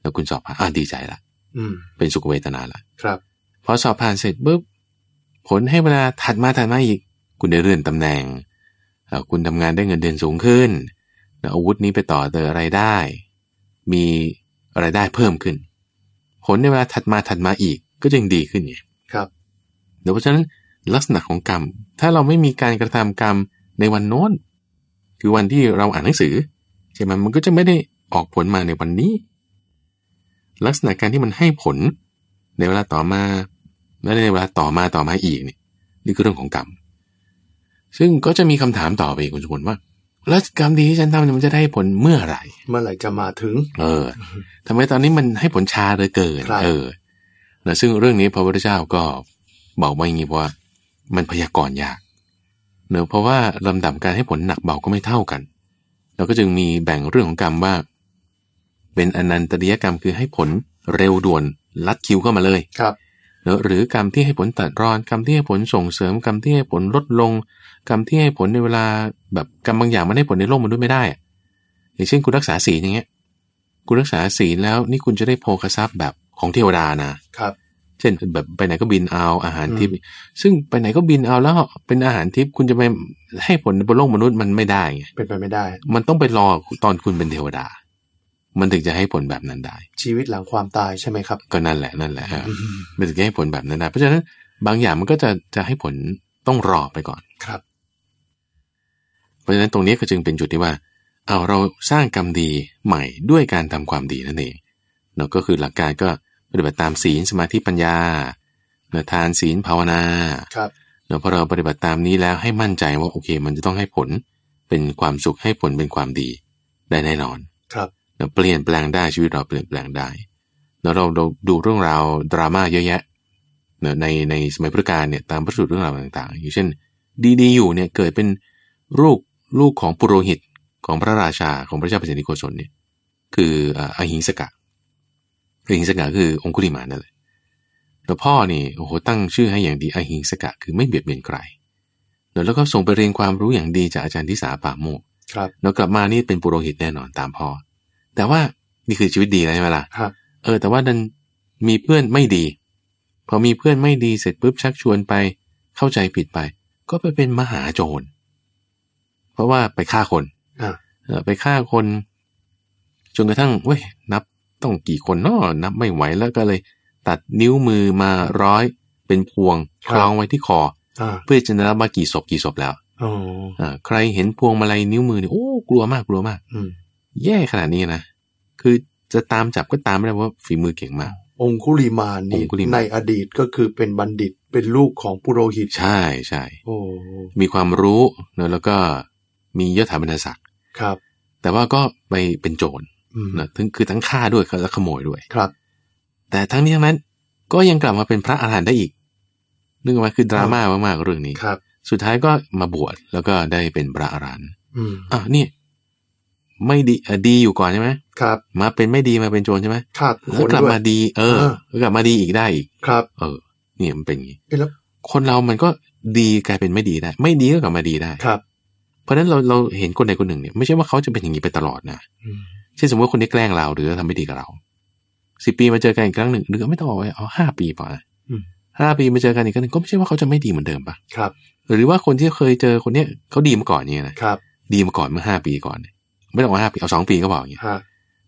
แล้วคุณสอบผ่านอ่าดีใจละอืมเป็นสุขเวทนาละครับพอสอบผ่านเสร็จปุ๊บผลให้เวลาถัดมาถัดมาอีก คุณได้เลื่อนตำแหน่งเอ่อคุณทำงานได้เงินเดือนสูงขึ้นแล้ว อาวุธนี้ไปต่อเติมอะไรได้ มีอะไรได้เพิ่มขึ้น ผลในเวลาถัดมาถัดมาอีกก็จึงดีขึ้นไงครับเดี๋ยวเพราะฉะนั้นลักษณะของกรรม ถ้าเราไม่มีการกระทำกรรมในวันโน้น คือวันที่เราอ่านหนังสือใช่ไหมมันก็จะไม่ได้ออกผลมาในวันนี้ ลักษณะการที่มันให้ผลในเวลาต่อมาและในเวลาต่อมาต่อมาอีกนี่นี่คือเรื่องของกรรม ซึ่งก็จะมีคำถามต่อไปอีกคุณสมบัติว่า แล้วกรรมดีที่ฉันทำเนี่ยมันจะได้ผลเมื่อไหร่ เมื่อไหร่จะมาถึง เออทำไมตอนนี้มันให้ผลช้าเหลยเกิน ครับ เออนะซึ่งเรื่องนี้พระพุทธเจ้าก็บอกมาอย่างนี้ว่า มันพยากรณ์ยากเนอะเพราะว่าลำดับการให้ผลหนักเบาก็ไม่เท่ากัน เราก็จึงมีแบ่งเรื่องของกรรมว่า เป็นอนันตริยกรรมคือให้ผลเร็วด่วนลัดคิวเข้ามาเลย ครับ เนอะหรือกรรมที่ให้ผลตัดรอนกรรมที่ให้ผลส่งเสริมกรรมที่ให้ผลลดลง กรรมที่ให้ผลในเวลาแบบกรรมบางอย่างมันให้ผลในโลกมนุษย์ไม่ได้อะอย่างเช่นคุณรักษาศีลอย่างเงี้ย คุณรักษาศีลแล้วนี่คุณจะได้โภคทรัพย์แบบของเทวดานะครับ เช่นแบบไปไหนก็บินเอาอาหารทิพย์อืมซึ่งไปไหนก็บินเอาแล้วเป็นอาหารทิพย์คุณจะไปให้ผลบนโลกมนุษย์มันไม่ได้ไงเป็นไปไม่ได้ มันต้องไปรอตอนคุณเป็นเทวดา มันถึงจะให้ผลแบบนั้นได้ ชีวิตหลังความตายใช่ไหมครับ ก็นั่นแหละนั่นแหละฮะอืมมันถึงจะให้ผลแบบนั้นได้เพราะฉะนั้นบางอย่างมันก็จะจะให้ผลต้องรอไปก่อนครับ เพราะฉะนั้นตรงนี้ก็จึงเป็นจุดที่ว่า เอาเราสร้างกรรมดีใหม่ด้วยการทำความดีนั่นเองเนาะก็คือหลักการก็ปฏิบัติตามศีลสมาธิปัญญาเนาะทานศีลภาวนาครับเนาะพอเราปฏิบัติตามนี้แล้วให้มั่นใจว่าโอเค มันจะต้องให้ผลเป็นความสุขให้ผลเป็นความดีได้แน่นอนครับเนาะเปลี่ยนแปลงได้ชีวิตเราเปลี่ยนแปลงได้เนาะเราเราดูเรื่องราวดราม่าเยอะแยะเนาะในในสมัยพุทธกาลเนี่ยตามพระสูตรเรื่องราวต่าง ๆ อย่างเช่น ดีๆอยู่เนี่ยเกิดเป็นลูก ลูกของปุโรหิตของพระราชาของพระเจ้าเปรตนิโกศลเนี่ยคืออ่าอหิงสกะอหิงสกะคือองคุลิมานั่นแหละแล้วพ่อนี่โอ้โหตั้งชื่อให้อย่างดีอหิงสกะคือไม่เบียดเบียนใครแล้วก็ส่งไปเรียนความรู้อย่างดีจากอาจารย์ที่สาป่าโมกครับแล้วกลับมานี่เป็นปุโรหิตแน่นอนตามพ่อ แต่ว่านี่คือชีวิตดีแล้วใช่ไหมล่ะฮะเออแต่ว่าดันมีเพื่อนไม่ดี พอมีเพื่อนไม่ดีเสร็จปุ๊บชักชวนไปเข้าใจผิดไป ก็ไปเป็นมหาโจร เพราะว่าไปฆ่าคนอ่าเออไปฆ่าคน จนกระทั่งเว้ยนับต้องกี่คนเนาะนับไม่ไหวแล้วก็เลย ตัดนิ้วมือมาร้อยเป็นพวงคล้องไว้ที่คออ่าเพื่อจะนับว่ากี่ศพกี่ศพแล้วอ๋ออ่าใครเห็นพวงมาลัยนิ้วมือเนี่ยโอ้กลัวมากกลัวมากอืมแย่ขนาดนี้นะคือจะตามจับก็ตามไม่ได้เพราะว่าฝีมือเก่งมาก องคุลิมานนี่องคุลิมานในอดีตก็คือเป็นบัณฑิตเป็นลูกของปุโรหิต ใช่ใช่โอ้มีความรู้เนอะแล้วก็ มียศถาบรรดาศักดิ์ครับ แต่ว่าก็ไปเป็นโจรอืมนะทั้งคือทั้งฆ่าด้วยและขโมยด้วยครับ แต่ทั้งนี้ทั้งนั้นก็ยังกลับมาเป็นพระอรหันต์ได้อีกนึกว่าคือดราม่ามากๆเรื่องนี้ครับ สุดท้ายก็มาบวชแล้วก็ได้เป็นพระอรหันต์อืมอะนี่ไม่ดีเอ่อดีอยู่ก่อนใช่ไหมครับ มาเป็นไม่ดีมาเป็นโจรใช่ไหมขาดแล้ควนกลับด้วยมาดีเออเออแล้วกลับมาดีอีกได้อีกครับ เออเนี่ยมันเป็นอย่างนี้เอ๊ะแล้วคนเรามันก็ดีกลายเป็นไม่ดีได้ ไม่ดีก็กลับมาดีได้ครับ เพราะฉะนั้นเราเราเห็นคนใดคนหนึ่งเนี่ยไม่ใช่ว่าเขาจะเป็นอย่างนี้ไปตลอดนะอืมเช่นสมมติว่าคนที่แกล้งเราหรือทำไม่ดีกับเราสิปีมาเจอกันอีกครั้งหนึ่งหรือไม่ต้องเอาไว้เอาห้าปีพอนะอืมห้าปีมาเจอกันอีกครั้งหนึ่งก็ไม่ใช่ว่าเขาจะไม่ดีเหมือนเดิมปะครับ หรือว่าคนที่เคยเจอคนเนี้ยเขาดีมาก่อนเนี่ยนะครับ ดีมาก่อนเมื่อห้าปีก่อนเนี่ยไม่ต้องเอาห้าปีเอาสองปีก็บอกอย่างเงี้ยฮะ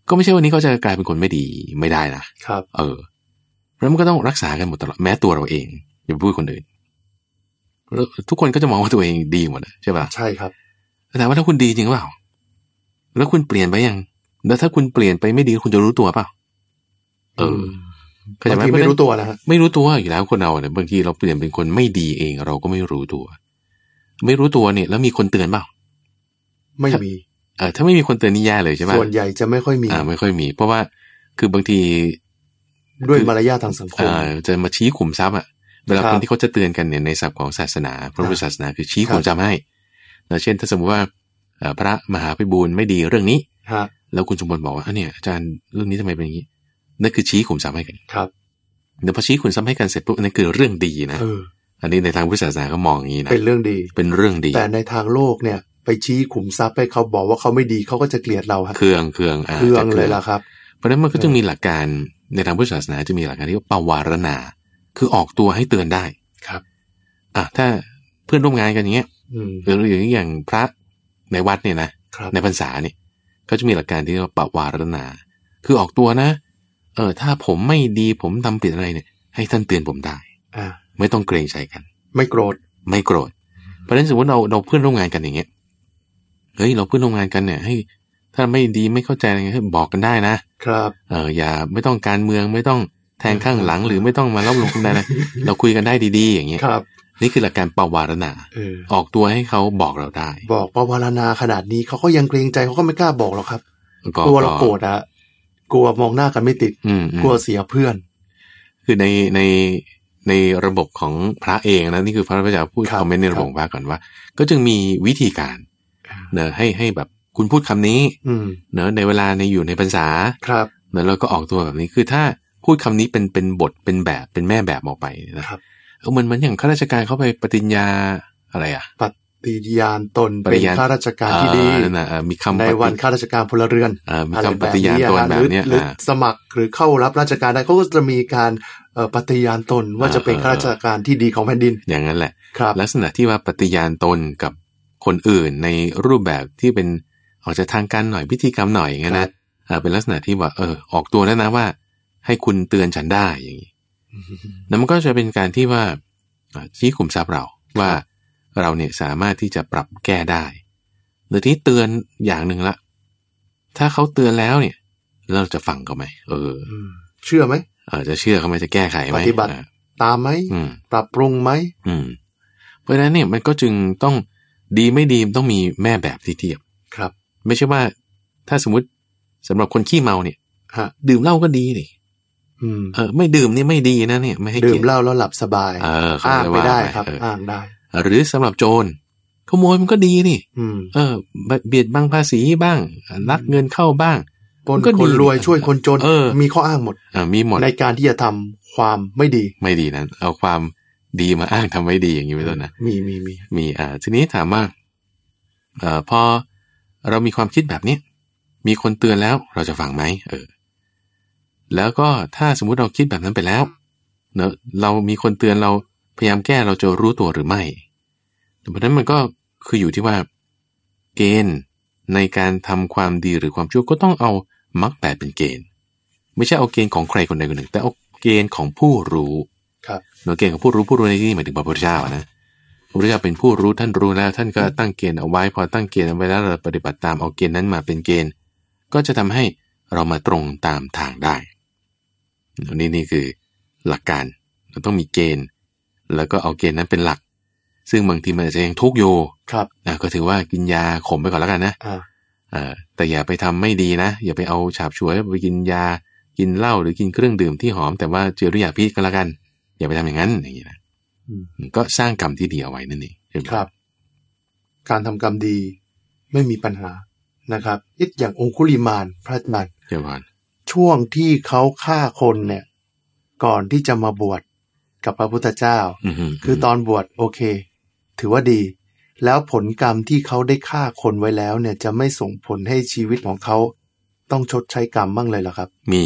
ก็ไม่ใช่วันนี้เขาจะกลายเป็นคนไม่ดีไม่ได้นะครับ เออแล้วมันก็ต้องรักษากันหมดตลอดแม้ตัวเราเองอย่าไปพูดคนอื่นแล้วทุกคนก็จะมองว่าตัวเองดีหมดอะใช่ปะใช่ครับ แต่ว่าถ้าคุณดีจริงหรือเปล่า แล้วคุณเปลี่ยนไปยัง แล้วถ้าคุณเปลี่ยนไปไม่ดีคุณจะรู้ตัวเปล่า เออเข้าใจบางไหมทีไม่รู้ตัวนะฮะไม่รู้ตัวอยู่แล้วคนเราเนี่ยบางทีเราเปลี่ยนเป็นคนไม่ดีเอง เราก็ไม่รู้ตัว ไม่รู้ตัวเนี่ย แล้วมีคนเตือนเปล่า ไม่มี เออถ้าไม่มีคนเตือนนี่แย่เลยใช่ไหมส่วนใหญ่จะไม่ค่อยมี อ่า ไม่ค่อยมี เพราะว่าคือบางที ด้วยมารยาททางสังคมอ่าจะมาชี้ขุมทรัพย์อะเวลาครับคนที่เขาจะเตือนกันเนี่ยในศัพท์ของศาสนาพระพุทธศาสนาคือชี้ขุมทรัพย์ให้นะ เช่นถ้าสมมติว่าเอ่อพระมหาพิบูลย์ไม่ดีเรื่องนี้ฮะแล้วคุณสมบัติบอกว่าอะเนี่ยอาจารย์เรื่องนี้ทำไมเป็นอย่างนี้นั่นคือชี้ขุมทรัพย์ให้กันครับเดี๋ยวพอชี้ขุมทรัพย์ให้กันเสร็จปุ๊บอันนั่นคือเรื่องดีนะเอออันนี้ในทางพุทธศาสนาก็มองอย่างนี้นะเป็นเรื่องดีเป็นเรื่องดี แต่ในทางโลกเนี่ยไปชี้ขุมทรัพย์ให้เขาบอกว่าเขาไม่ดีเขาก็จะเกลียดเราฮะเครื่องเครื่องาเครื่องจะเลยล่ะครับ เพราะฉะนั้นมันก็จะมีหลักการในทางพุทธศาสนาจะมีหลักการที่ว่าปวารณา คือออกตัวให้เตือนได้ครับ อะถ้าเพื่อนร่วมงานกันอย่างเงี้ยอืม หรืออย่างอย่างพระในวัดเนี่ยนะครับในพรรษาเนี่ยก็จะมีหลักการที่เรียกว่าปวารณา คือออกตัวนะ เออถ้าผมไม่ดีผมทำผิดอะไรเนี่ย ให้ท่านเตือนผมได้อ่าไม่ต้องเกรงใจกัน ไม่โกรธ ไม่โกรธ เพราะฉะนั้นสมมติเราเราเพื่อนร่วมงานกันอย่างเงี้ยเฮ้ยเราเพื่อนร่วมงานกันเนี่ยให้ถ้าไม่ดีไม่เข้าใจอะไรเงี้ยให้บอกกันได้นะ ครับ เอออย่าไม่ต้องการเมืองไม่ต้องแทงข้างหลังหรือไม่ต้องมาลบหลู่กันได้นะเราคุยกันได้ดีๆ อย่างเงี้ยครับ นี่คือหลักการปวารณาเออออกตัวให้เขาบอกเราได้ บอกปวารณาขนาดนี้เขาก็ยังเกรงใจเขาก็ไม่กล้าบอกหรอกครับก็กลัวเราโกรธอะกลัวมองหน้ากันไม่ติดอืมอืมกลัวเสียเพื่อน คือในในในระบบของพระเองนะนี่คือพระพุทธเจ้าพูดครับคอมเมนต์ในระบบของพระก่อนว่า ก็จึงมีวิธีการเนอะให้ให้แบบคุณพูดคำนี้อืมเนอะในเวลาในอยู่ในพรรษาครับเนอะแล้วก็ออกตัวแบบนี้คือถ้าพูดคำนี้เป็นเป็นบทเป็นแบบเป็นแม่แบบออกไปนะครับ เออเหมือนเหมือนอย่างข้าราชการเขาไปปฏิญญาอะไรอะปฏิญาณตนปฏิเป็นญาณข้าราชการที่ดีเออนั่นน่ะเออมีคำในปฏิวันข้าราชการพลเรือนเออมีอะไรคำปฏิญาณตนอะแบหบรือเนี้ยหรืออ่าสมัครหรือเข้ารับราชการได้เขาก็จะมีการเอ่อปฏิญาณตนว่าจะเป็นเออข้าราชการที่ดีของแผ่นดิน อย่างนั้นแหละครับลักษณะที่ว่าปฏิญาณตนกับคนอื่นในรูปแบบที่เป็นออกจากทางการหน่อยพิธีกรรมหน่อยอย่างนั้นครันะบอ่าเป็นลักษณะที่ว่าเออออกตัวแล้วนะว่า ให้คุณเตือนฉันได้อย่างนี้ แล้วมันก็จะเป็นการที่ว่าอ่าชี้ขุมทรัพย์เราว่าเราเนี่ยสามารถที่จะปรับแก้ได้หรือที่เตือนอย่างหนึ่งละ ถ้าเขาเตือนแล้วเนี่ย เราจะฟังเขาไหมเอออืมเชื่อไหมเออจะเชื่อเขาไหมจะแก้ไขไหมปฏิบัติอ่าตามไหมอืมปรับปรุงไหมอืม เพราะฉะนั้นเนี่ยมันก็จึงต้องดีไม่ดีมันต้องมีแม่แบบที่เทียบครับ ไม่ใช่ว่า ถ้าสมมติสำหรับคนขี้เมาเนี่ยฮะดื่มเหล้าก็ดีดิอืม เออ ไม่ดื่มนี่ไม่ดีนะเนี่ย ไม่ให้ดื่เกีมยรติเหล้าแล้วหลับสบาย เออเขาอ้างจะไม่ว่าได้ไปครับเอออ้างได้ หรือสำหรับโจรขโมยมันก็ดีนี่อืมเออ เบียดบังภาษีบ้างลักเงินเข้าบ้างปล้นก็ดีคนรวยช่วยคนจนเออมีข้ออ้างหมดอ่ามีหมดในการที่จะทำความไม่ดี ไม่ดีนะเอาความดีมาอ้างทำไม่ดีอย่างนี้เป็นต้นนะมีมีมีมีอ่าทีนี้ถามว่าเอ่อพอเรามีความคิดแบบนี้มีคนเตือนแล้วเราจะฟังไหมเออ แล้วก็ถ้าสมมุติเราคิดแบบนั้นไปแล้วเนอะเรามีคนเตือนเราพยายามแก้เราจะรู้ตัวหรือไม่เพราะฉะนั้นมันก็คืออยู่ที่ว่า เกณฑ์ในการทำความดีหรือความชั่วก็ต้องเอามรรคแปดเป็นเกณฑ์ ไม่ใช่เอาเกณฑ์ของใครคนใดคนหนึ่ง แต่เอาเกณฑ์ของผู้รู้ครับเนอะเกณฑ์ของผู้รู้ผู้รู้ในที่นี้หมายถึงพระพุทธเจ้าอะนะพระพุทธเจ้าเป็นผู้รู้ท่านรู้แล้ว ท่านก็ตั้งเกณฑ์เอาไว้ พอตั้งเกณฑ์เอาไว้แล้วเราปฏิบัติตามเอาเกณฑ์นั้นมาเป็นเกณฑ์ ก็จะทำให้เรามาตรงตามทางได้ นี่นี่คือหลักการเราต้องมีเกณฑ์ แล้วก็เอาเกณฑ์นั้นเป็นหลัก ซึ่งบางทีมันอาจจะยังทุกข์อยู่ครับอะก็ถือว่ากินยาขมไปก่อนแล้วกันนะอ่าเออแต่อย่าไปทำไม่ดีนะ อย่าไปเอาฉาบฉวยไปกินยากินเหล้าหรือกินเครื่องดื่มที่หอม แต่ว่าเจือด้วยยาพิษก็แล้วกัน อย่าไปทำอย่างนั้นอย่างนี้นะอืมก็สร้างกรรมที่ดีเอาไว้นั่นเองใช่ไหมครับ การทำกรรมดีไม่มีปัญหานะครับเอ๊ะอย่างองคุลิมานพระอาจารย์เจ้าพร ช่วงที่เขาฆ่าคนเนี่ย ก่อนที่จะมาบวชกับพระพุทธเจ้าอือฮึคือตอนบวชโอเค ถือว่าดี แล้วผลกรรมที่เขาได้ฆ่าคนไว้แล้วเนี่ย จะไม่ส่งผลให้ชีวิตของเขาต้องชดใช้กรรมบ้างเลยเหรอครับ มี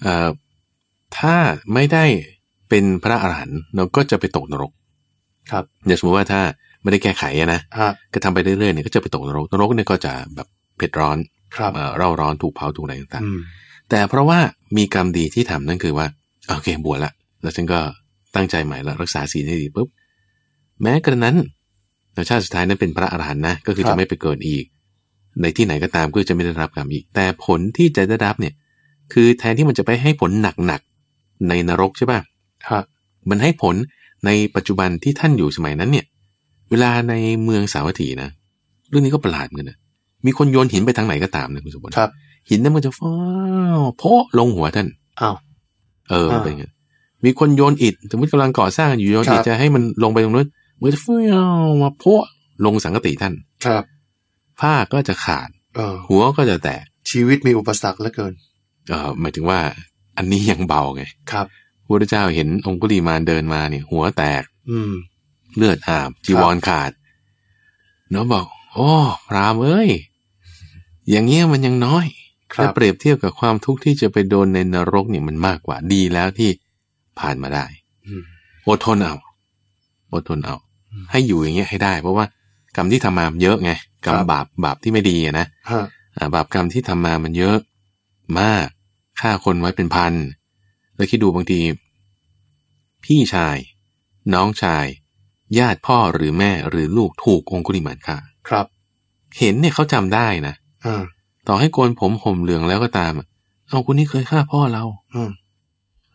เอ่อถ้าไม่ได้เป็นพระอรหันต์เราก็จะไปตกนรก ครับอย่างสมมติว่าถ้าไม่ได้แก้ไขอะนะฮะก็ทำไปเรื่อยๆเนี่ยก็จะไปตกนรกนรกเนี่ยก็จะแบบเผ็ดร้อนครับ เอ่อเร่าร้อนถูกเผาถูกอะไรต่างอืมๆแต่เพราะว่ามีกรรมดีที่ทำนั่นคือว่าโอเคบวชละ แล้วฉันก็ตั้งใจใหม่ละรักษาศีลให้ดีปุ๊บแม้กระนั้นในชาติสุดท้ายนั้นเป็นพระอรหันต์นะก็คือจะไม่ไปเกิดอีก ในที่ไหนก็ตามก็จะไม่ได้รับกรรมอีก แต่ผลที่จะได้รับเนี่ยคือแทนที่มันจะไปให้ผลหนักๆในนรกใช่ป่ะฮะมันให้ผลในปัจจุบันที่ท่านอยู่สมัยนั้นเนี่ย เวลาในเมืองสาวัตถีนะเรื่องนี้ก็ประหลาดเหมือนกันนะ มีคนโยนหินไปทางไหนก็ตามนะคุณสมบัติครับหินนั้นมันจะฟ้าวโพะลงหัวท่านอ้าวเอออ่าเป็นอย่างนั้นมีคนโยนอิฐสมมติกำลังก่อสร้างอยู่โยนอิฐครับจะให้มันลงไปตรงนู้นมันจะฟ้าวมาโพะลงสังกติท่านครับ ผ้าก็จะขาดเออหัวก็จะแตกชีวิตมีอุปสรรคเหลือเกินเออหมายถึงว่า อันนี้ยังเบาไงครับพระพุทธเจ้าเห็นองคุลีมานเดินมาเนี่ยหัวแตก อืม เลือดอาบจีวรขาดเนาะบอก โอ้พรามเอ้ย อย่างเงี้ยมันยังน้อยครัถ้าบเปรียบเทียบกับความทุกข์ที่จะไปโดนในนรกเนี่ยมันมากกว่าดีแล้วที่ผ่านมาได้อืมอดทนเอาอดทนเอาอืมให้อยู่อย่างเงี้ยให้ได้ เพราะว่ากรรมที่ทำมาเยอะไงกรรมครับบาปบาปที่ไม่ดีอะนะฮะอ่าบาปกรรมที่ทำมามันเยอะ มากฆ่าคนไว้เป็นพันแล้วคิดดูบางที พี่ชาย น้องชาย ญาติพ่อหรือแม่หรือลูกถูกองคุลิมานฆ่าครับ เห็นเนี่ยเขาจำได้นะอ่า ต่อให้โกนผมห่มเหลืองแล้วก็ตามอะเอาคนนี้เคยฆ่าพ่อเราอืม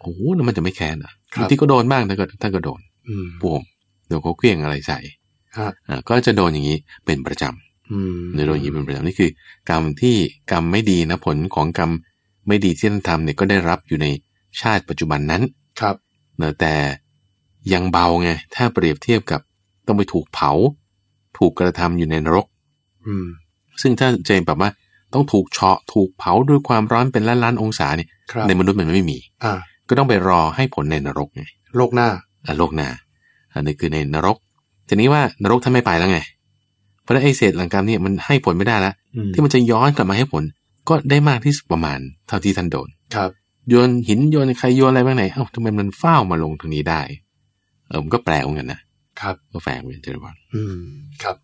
โอ้โหแล้วมันจะไม่แค้นอะครับบางที่ก็โดนบ้างถ้าก็ถ้าก็โดนอืมปวมเดี๋ยวเขาเคลี้ยงอะไรใส่ฮะอ่าก็จะโดนอย่างนี้เป็นประจำอืมในโดนอย่างนี้เป็นประจำนี่คือ กรรมที่กรรมไม่ดีนะผลของกรรมไม่ดีที่ท่านทำเนี่ยก็ได้รับอยู่ในชาติปัจจุบันนั้น ครับเนอะแต่ยังเบาไงถ้าเปรียบเทียบกับต้องไปถูกเผา ถูกกระทำอยู่ในนรก อืม ซึ่งถ้าเจนแบบว่าต้องถูกเฉาะถูกเผาด้วยความร้อนเป็นล้านล้านๆองศาเนี่ยครับในมนุษย์มันไม่มีอ่าก็ต้องไปรอให้ผลในนรกไงโลกหน้าอะโลกหน้าอันนี้คือในนรก ทีนี้ว่านรกท่านไม่ไปแล้วไง เพราะฉะนั้นไอ้เศษหลังกรรมเนี่ยมันให้ผลไม่ได้แล้วอืมที่มันจะย้อนกลับมาให้ผลก็ได้มากที่สุดประมาณเท่าที่ท่านโดนครับโยนหินโยนใครโยนอะไรบ้างไหนเอ้าทำไมมันเฝ้าวมาลงตรงนี้ได้ เออมันก็แปลกเหมือนกันนะครับก็แฝงเป็นเจริญพรอืมครับ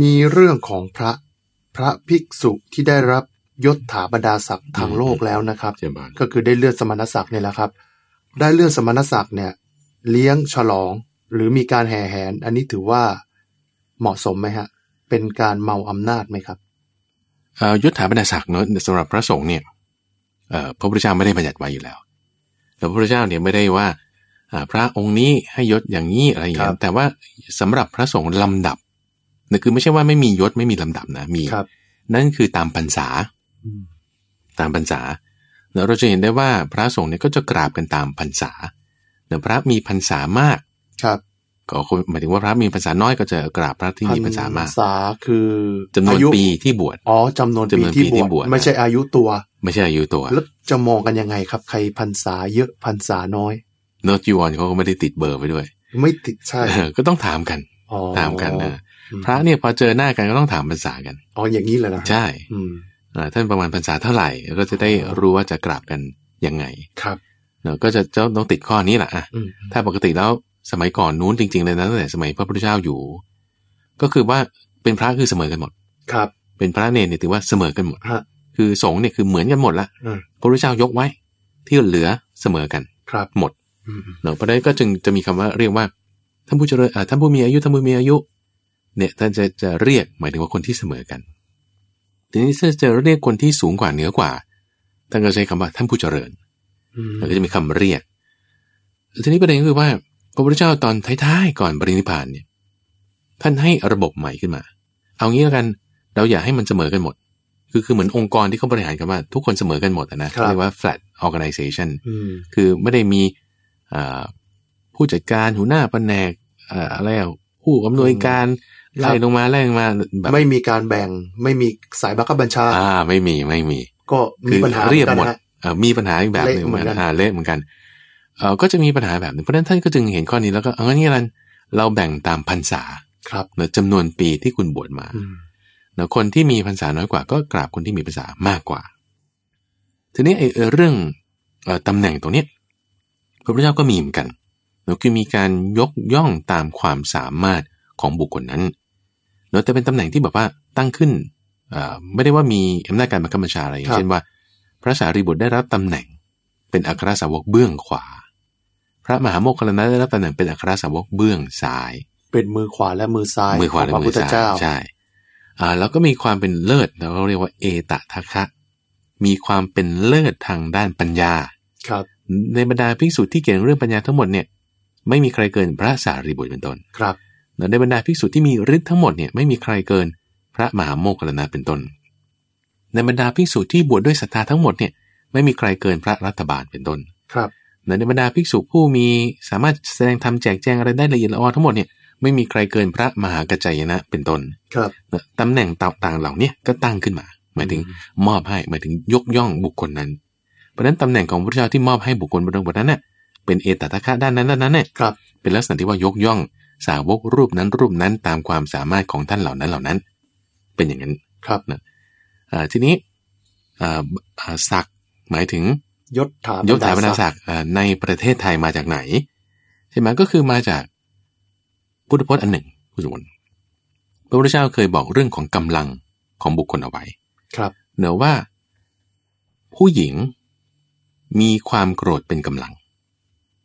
มีเรื่องของพระพระภิกษุที่ได้รับยศถาบรรดาศักดิ์ทางโลกแล้วนะครับเจริญพรก็คือได้เลื่อนสมณศักดิ์เนี่ยแหละครับ ได้เลื่อนสมณศักดิ์เนี่ย เลี้ยงฉลองหรือมีการแห่แหน อันนี้ถือว่าเหมาะสมไหมฮะ เป็นการเมาอำนาจไหมครับเอ่อยศถาบรรดาศักดิ์เนอะสำหรับพระสงฆ์เนี่ยเอ่อพระพุทธเจ้าไม่ได้บัญญัติไว้อยู่แล้วแต่พระพุทธเจ้าเนี่ยไม่ได้ว่าอ่าพระองค์นี้ให้ยศอย่างนี้อะไรอย่างครัเงี้บยแต่ว่าสำหรับพระสงฆ์ลำดับ นั่นคือไม่ใช่ว่าไม่มียศไม่มีลำดับนะมีครับนั่นคือตามพรรษาอืมตามพรรษาแล้วเราจะเห็นได้ว่าพระสงฆ์เนี่ยก็จะกราบกันตามพรรษาแต่พระมีพรรษามากครับก็หมายถึงว่าพระมีพรรษาน้อยก็จะกราบพระที่มีพรรษามากพรรษาคือจำนวนอายุปีที่บวชอ๋อจำนวนจำนวนปีที่ปีที่บบววชชไม่ใช่อายุตัว ไม่ใช่อายุตัว แล้วจะมองกันยังไงครับ ใครพรรษาเยอะพรรษาน้อยโนจีวรเขาก็ไม่ได้ติดเบอร์ไว้ด้วย ไม่ติดใช่เออก็ต้องถามกันอ๋อถามกันนะอืม พระเนี่ยพอเจอหน้ากันก็ต้องถามภาษากันอ๋ออย่างนี้เลยนะใช่อืมอ่าท่านประมาณภาษาเท่าไหร่แล้วก็จะได้รู้ว่าจะกราบกันยังไงครับเนอะก็จะจะต้องติดข้อนี้แหละอะอืมถ้าปกติแล้วสมัยก่อนนู้นจริงๆเลยนะตั้งแต่สมัยพระพุทธเจ้าอยู่ ก็คือว่าเป็นพระคือเสมอกันหมดครับ เป็นพระเนรเนี่ยถือว่าเสมอกันหมดฮะคือสงฆ์เนี่ยคือเหมือนกันหมดละอืมพระพุทธเจ้ายกไว้ ที่เหลือเสมอกันครับหมดอืมเนอะเพราะฉะนั้นก็จึงจะมีคำว่าเรียกว่าท่านผู้เจริญอ่าท่านผู้มีอายุท่านผู้มีอายุ เนี่ยท่านจะจะเรียกหมายถึงว่าคนที่เสมอกันทีนี้ถ้าจะเรียกคนที่สูงกว่าเหนือกว่าท่านก็ใช้คำว่าท่านผู้เจริญอืมมันก็จะมีคำเรียกทีนี้ประเด็นก็คือว่าพระพุทธเจ้าตอนท้ายๆก่อนปรินิพพานเนี่ยท่านให้ระบบใหม่ขึ้นมา เอางี้แล้วกันเราอยากให้มันเสมอกันหมด คือคือเหมือนองค์กรที่เขาบริหารกันว่า ทุกคนเสมอกันหมดอะนะครับเรียกว่า flat organization อืมคือไม่ได้มีอ่าผู้จัดการหัวหน้าแผนกอ่าอะไรอะผู้อำนวยการครับ ไล่ลงมาไล่ลงมาแบบไม่มีการแบ่ง ไม่มีสายบังคับบัญชา อ่า ไม่มีไม่มี ก็มีปัญหาเรียบหมดอนกันนะฮะเอ่อมีปัญหาอีกแบบหนึ่งเละเหมือนกันอ่าเละเหมือนกันเออก็จะมีปัญหาแบบหนึงเพราะฉะนั้นท่านก็จึงเห็นข้อนี้แล้วก็เอางี้ละกันเราแบ่งตามพรรษาครับเนอะจำนวนปีที่คุณบวชมาอืมเนอะคนที่มีพรรษาน้อยกว่า ก็กราบคนที่มีพรรษามากกว่า ทีนี้ไอ้เอ่อเรื่องเอ่อตำแหน่งตรงเนี้ยพระพุทธเจ้าก็มีเหมือนกันเนอะคือมีการยกย่องตามความสามารถของบุคคลนั้น เนอะแต่เป็นตำแหน่งที่แบบว่าตั้งขึ้นเอ่อไม่ได้ว่ามีอำนาจการบังคับบัญชาอะไรอย่างเช่นว่า พระสารีบุตรได้รับตำแหน่งเป็นอัครสาวกเบื้องขวา พระมหาโมคคัลลานะได้รับตำแหน่งเป็นอัครสาวกเบื้องซ้าย เป็นมือขวาและมือซ้ายมือขวาขและงพระมืพุอทธซ้ายเจ้าใช่อ่าแล้วก็มีความเป็นเลิศเราเรียกว่าเอตทะคะ มีความเป็นเลิศทางด้านปัญญาครับ ในบรรดาภิกษุที่เก่งเรื่องปัญญาทั้งหมดเนี่ย ไม่มีใครเกินพระสารีบุตรเป็นต้นครับ ในบรรดาภิกษุที่มีฤทธิ์ทั้งหมดเนี่ยไม่มีใครเกิน พระมหาโมคคัลลานะเป็นต้น ในบรรดาภิกษุที่บวชด้วยศรัทธาทั้งหมดเนี่ยไม่มีใครเกินพระรัฐบาลเป็นต้น ครับในบรรดาภิกษุผู้มีสามารถแสดงธรรมแจกแจงอะไรได้ละเอียดละออทั้งหมดเนี่ยไม่มีใครเกินพระมหากัจจายนะเป็นต้น ครับตำแหน่งต่างๆเหล่าเนี้ก็ตั้งขึ้นมา หมายถึงมอบให้หมายถึงยกย่องบุคคลนั้น เพราะฉะนั้นตำแหน่งของพระเจ้าที่มอบให้บุคคลบนบนนั้นเน่ะเป็นเอตตะคะด้านนั้นด้านนั้นเนี่ยครับเป็นลักษณะที่ว่ายกย่อง สาวกรูปนั้นรูปนั้นตามความสามารถของท่านเหล่านั้นเหล่านั้น เป็นอย่างนั้นครับอ่าทีนี้อ่าอ่าศักดิ์หมายถึงยศถายศถาบรรดาศักดิ์อ่าในประเทศไทยมาจากไหนใช่ไหมก็คือมาจากพุทธพจน์อันหนึ่งคุณสมบัติพระพุทธเจ้าเคยบอกเรื่องของกำลังของบุคคลเอาไว้ ครับเนอะว่า ผู้หญิงมีความโกรธเป็นกำลัง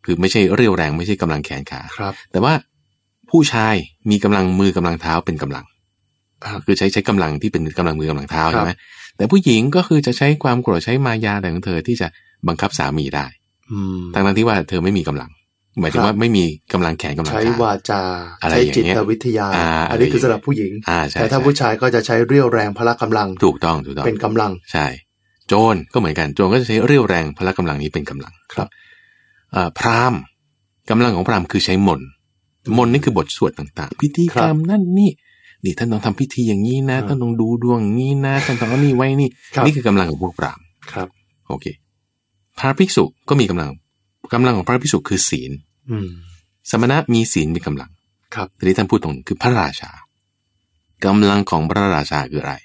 คือไม่ใช่เรียวแรงไม่ใช่กำลังแขนขาครับ แต่ว่า ผู้ชายมีกำลังมือกำลังเท้าเป็นกำลังอ่าคือใช้ใช้กำลังที่เป็นกำลังมือกำลังเท้าครับใช่ไหมแต่ผู้หญิงก็คือจะใช้ความโกรธใช้มายาอะไรของเธอที่จะบังคับสามีได้อืมทั้งนั้นที่ว่าเธอไม่มีกำลัง หมายถึงครับว่าไม่มีกำลังแขนกำลังใช้ขาวาจาอะไรใช้อย่างจิเงี้ยตวิทยาอ่าอันนี้คือสำหรับผู้หญิงอ่าใช่แต่ถ้าใช่ผู้ชายก็จะใช้เรี่ยวแรงพละกำลังถูกต้องถูกต้องเป็นกำลังใช่ โจรก็เหมือนกันโจรก็จะใช้เรี่ยวแรงพละกำลังนี้เป็นกำลังครับเอ่อพราหมณ์กำลังของพราหมณ์คือใช้มนต์ มนต์นี่คือบทสวดต่างๆ พิธีกรรมนั่นนี่นี่ท่านต้องทำพิธีอย่างนี้นะครับท่านต้องดูดวงอย่างนี้นะท่านต้องเอานี่ไว้นี่ครับนี่คือกำลังของพวกพราหมณ์ครับ โอเค พระภิกษุก็มีกำลังกำลังของพระภิกษุคือศีล อืมสมณะมีศีลมีกำลัง ครับทีนี้ท่านพูดตรงคือพระราชากำลังของพระราชาคืออะไร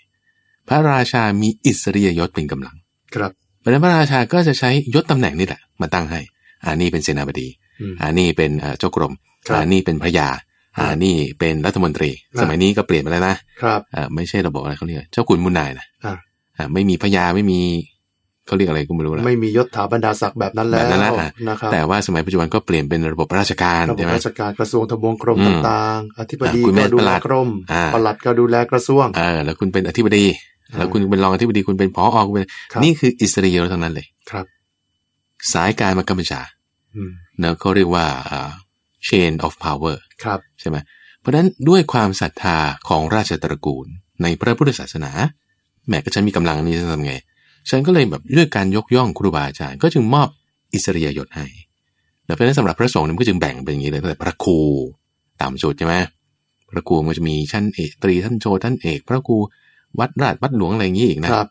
พระราชามีอิสริยยศเป็นกำลัง ครับเพราะฉะนั้นพระราชาก็จะใช้ยศตำแหน่งนี่แหละ มาตั้งให้ อ่านี่เป็นเสนาบดีอืมอ่านี่เป็นเอ่อเจ้ากรมครับ อ่านี่เป็นพระยาอ่านี่เป็นรัฐมนตรีครับสมัยนี้ก็เปลี่ยนไปแล้วนะครับอ่าไม่ใช่ระบบอะไรเขาเรียกเจ้าคุณมุนนายนะอ่าอ่าไม่มีพระยาไม่มีเขาเรียกอะไรก็ไม่รู้ละไม่มียศถาบรรดาศักดิ์แบบนั้นแล้วแบบนั้นแล้วอะนะครับแต่ว่าสมัยปัจจุบันก็เปลี่ยนเป็นระบบราชการระบบใช่ไหมราชการกระทรวงทบวงกรมอืมต่างๆอธิบดีอะคุณแม่ก็ดูปแลลัดกรมอ่าปลัดก็ดูแลกระทรวงเออแล้วคุณเป็นอธิบดีอ่าแล้วคุณเป็นรองอธิบดีคุณเป็นผอคุณเป็นครับนี่คืออิสริยยศทั้งนั้นเลยครับ สายการบังคับบัญชาอืมเนอะเขาเรียกว่าอ่า chain of power ครับใช่ไหมเพราะฉะนั้นด้วยความศรัทธาของราชตระกูล ในพระพุทธศาสนาแหมก็ฉันมีกำลังนี้จะทำไง ฉันก็เลยแบบด้วยการยกย่องครูบาอาจารย์ก็จึงมอบอิสริยยศให้แล้วเพราะฉะนั้นสำหรับพระสงฆ์เนี่ยมันก็จึงแบ่งเป็นอย่างนี้เลยตั้งแต่พระครูต่ำสุดใช่ไหมพระครูมันจะมีชั้นเอกตรีท่านโจท่านเอก พระครูวัดราชวัดหลวงอะไรอย่างนี้อีกนะครับ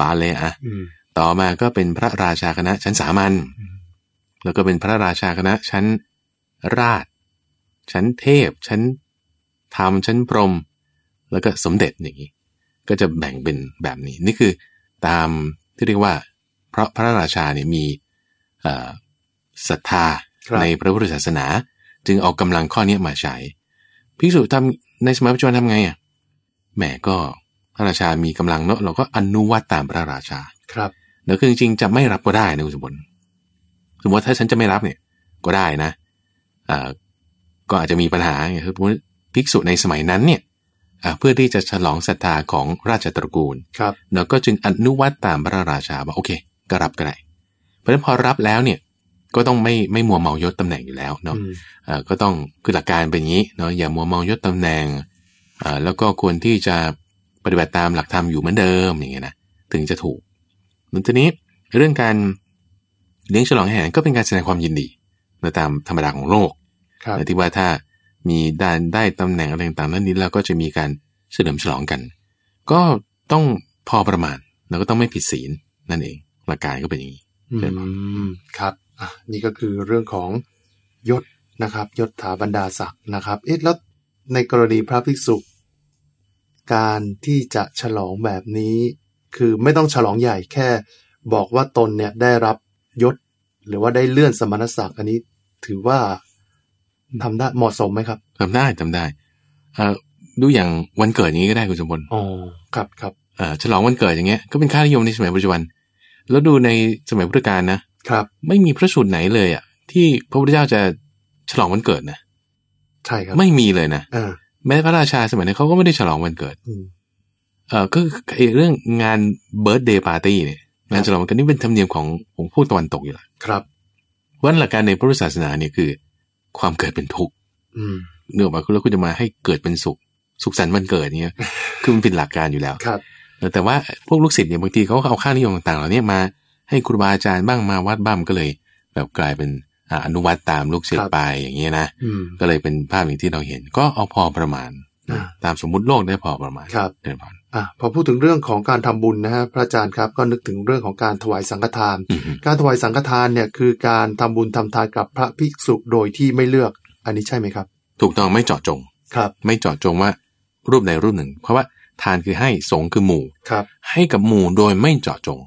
บาเลยอะอืมต่อมาก็เป็นพระราชาคณะชั้นสามัญอืมแล้วก็เป็นพระราชาคณะชั้น ราช ชั้นเทพ ชั้นธรรมชั้นพรหมแล้วก็สมเด็จอย่างนี้ ก็จะแบ่งเป็นแบบนี้ นี่คือตามที่เรียกว่าเพราะพระราชาเนี่ยมีเอ่อศรัทธาครับในพระพุทธศาสนา จึงเอากำลังข้อนี้มาใช้ภิกษุทำในสมัยปัจจุบันทำไงอะแหมก็พระราชามีกำลังเนอะเราก็อนุวัตตามพระราชาครับแล้วคือจริงๆจะไม่รับก็ได้นะคุณสมบัติสมมติว่าถ้าฉันจะไม่รับเนี่ยก็ได้นะอ่า ก็อาจจะมีปัญหาไงคือภิกษุในสมัยนั้นเนี่ยอ่าเพื่อที่จะฉลองศรัทธาของราชตระกูลครับเราก็จึงอนุวัตตามพระราชาว่าโอเค ก็รับก็ได้เพราะฉะนั้นพอรับแล้วเนี่ยก็ต้องไม่ไม่มัวเมายศตำแหน่งอยู่แล้วเนาะอืมเอ่อก็ต้องคือหลักการเป็นอย่างนี้เนาะอย่ามัวเมายศตำแหน่งอ่าแล้วก็ควรที่จะปฏิบัติตามหลักธรรมอยู่เหมือนเดิมอย่างเงี้ยนะถึงจะถูกแล้วทีนี้เรื่องการเลี้ยงฉลองอาหารก็เป็นการแสดงความยินดีนะ ตามธรรมดาของโลกครับแต่ที่ว่าถ้ามีได้ได้ตำแหน่งอะไรต่างๆนั้นนี้แล้วก็จะมีการเฉลิมฉลองกัน ก็ต้องพอประมาณแล้วก็ต้องไม่ผิดศีลนั่นเองหลักการก็เป็นอย่างนี้อืใช่ไหมมครับอะนี่ก็คือเรื่องของยศนะครับ ยศถาบรรดาศักดิ์นะครับ เอ๊ะแล้วในกรณีพระภิกษุ การที่จะฉลองแบบนี้ คือไม่ต้องฉลองใหญ่แค่ บอกว่าตนเนี่ยได้รับยศ หรือว่าได้เลื่อนสมณศักดิ์อันนี้ ถือว่าทำได้เหมาะสมไหมครับทำได้ทำได้เอ่อดูอย่างวันเกิดอย่างนี้ก็ได้คุณสมบัติอ๋อครับครับเอ่อฉลองวันเกิดอย่างเงี้ยก็เป็นค่านิยมในสมัยปัจจุบัน แล้วดูในสมัยพุทธกาลนะครับ ไม่มีพระสูตรไหนเลยอะที่พระพุทธเจ้าจะฉลองวันเกิดนะใช่ครับ ไม่มีเลยนะอ่าแม้พระราชาสมัยนั้นเขาก็ไม่ได้ฉลองวันเกิดอืมเออก็คือไอ้เรื่องงานเบิร์ d เดย์ปาร์ตี้เนี่ยงานฉลองวันเกิดนี่เป็นธรรมเนียมของของพวกตะวันตกอยู่แล้วครับ วันหลักการในพระพุทธศาสนาเนี่ยคือ ความเกิดเป็นทุกข์อืมเนื่องจากแล้วคุณจะมาให้เกิดเป็นสุข สุขสันต์วันเกิดเนี่ยคือมันเป็นหลักการอยู่แล้วครับแต่ว่าพวกลูกศิษย์เนี่ยบางทีเขาก็เอาค่านิยมต่างๆเหล่านี้มาให้ครูบาอาจารย์บ้างมาวัดบ้างก็เลย แบบกลายเป็นอ่าอนุวัตตามลูกศิษครัย์บไปอย่างเงี้ยนะอืมก็เลยเป็นภาพอย่างที่เราเห็น ก็เอาพอประมาณอ่าตามสมมุติโลกได้พอประมาณครับเดินผ่าน อะพอพูดถึงเรื่องของการทำบุญนะฮะพระอาจารย์ครับก็นึกถึงเรื่องของการถวายสังฆทานอืมการถวายสังฆทานเนี่ยคือการทำบุญทำทานกับพระภิกษุโดยที่ไม่เลือก อันนี้ใช่ไหมครับ ถูกต้องไม่เจาะจงครับ ไม่เจาะจงว่ารูปใดรูปหนึ่ง เพราะว่าทานคือให้สงฆ์คือหมู่ครับ ให้กับหมู่โดยไม่เจาะจง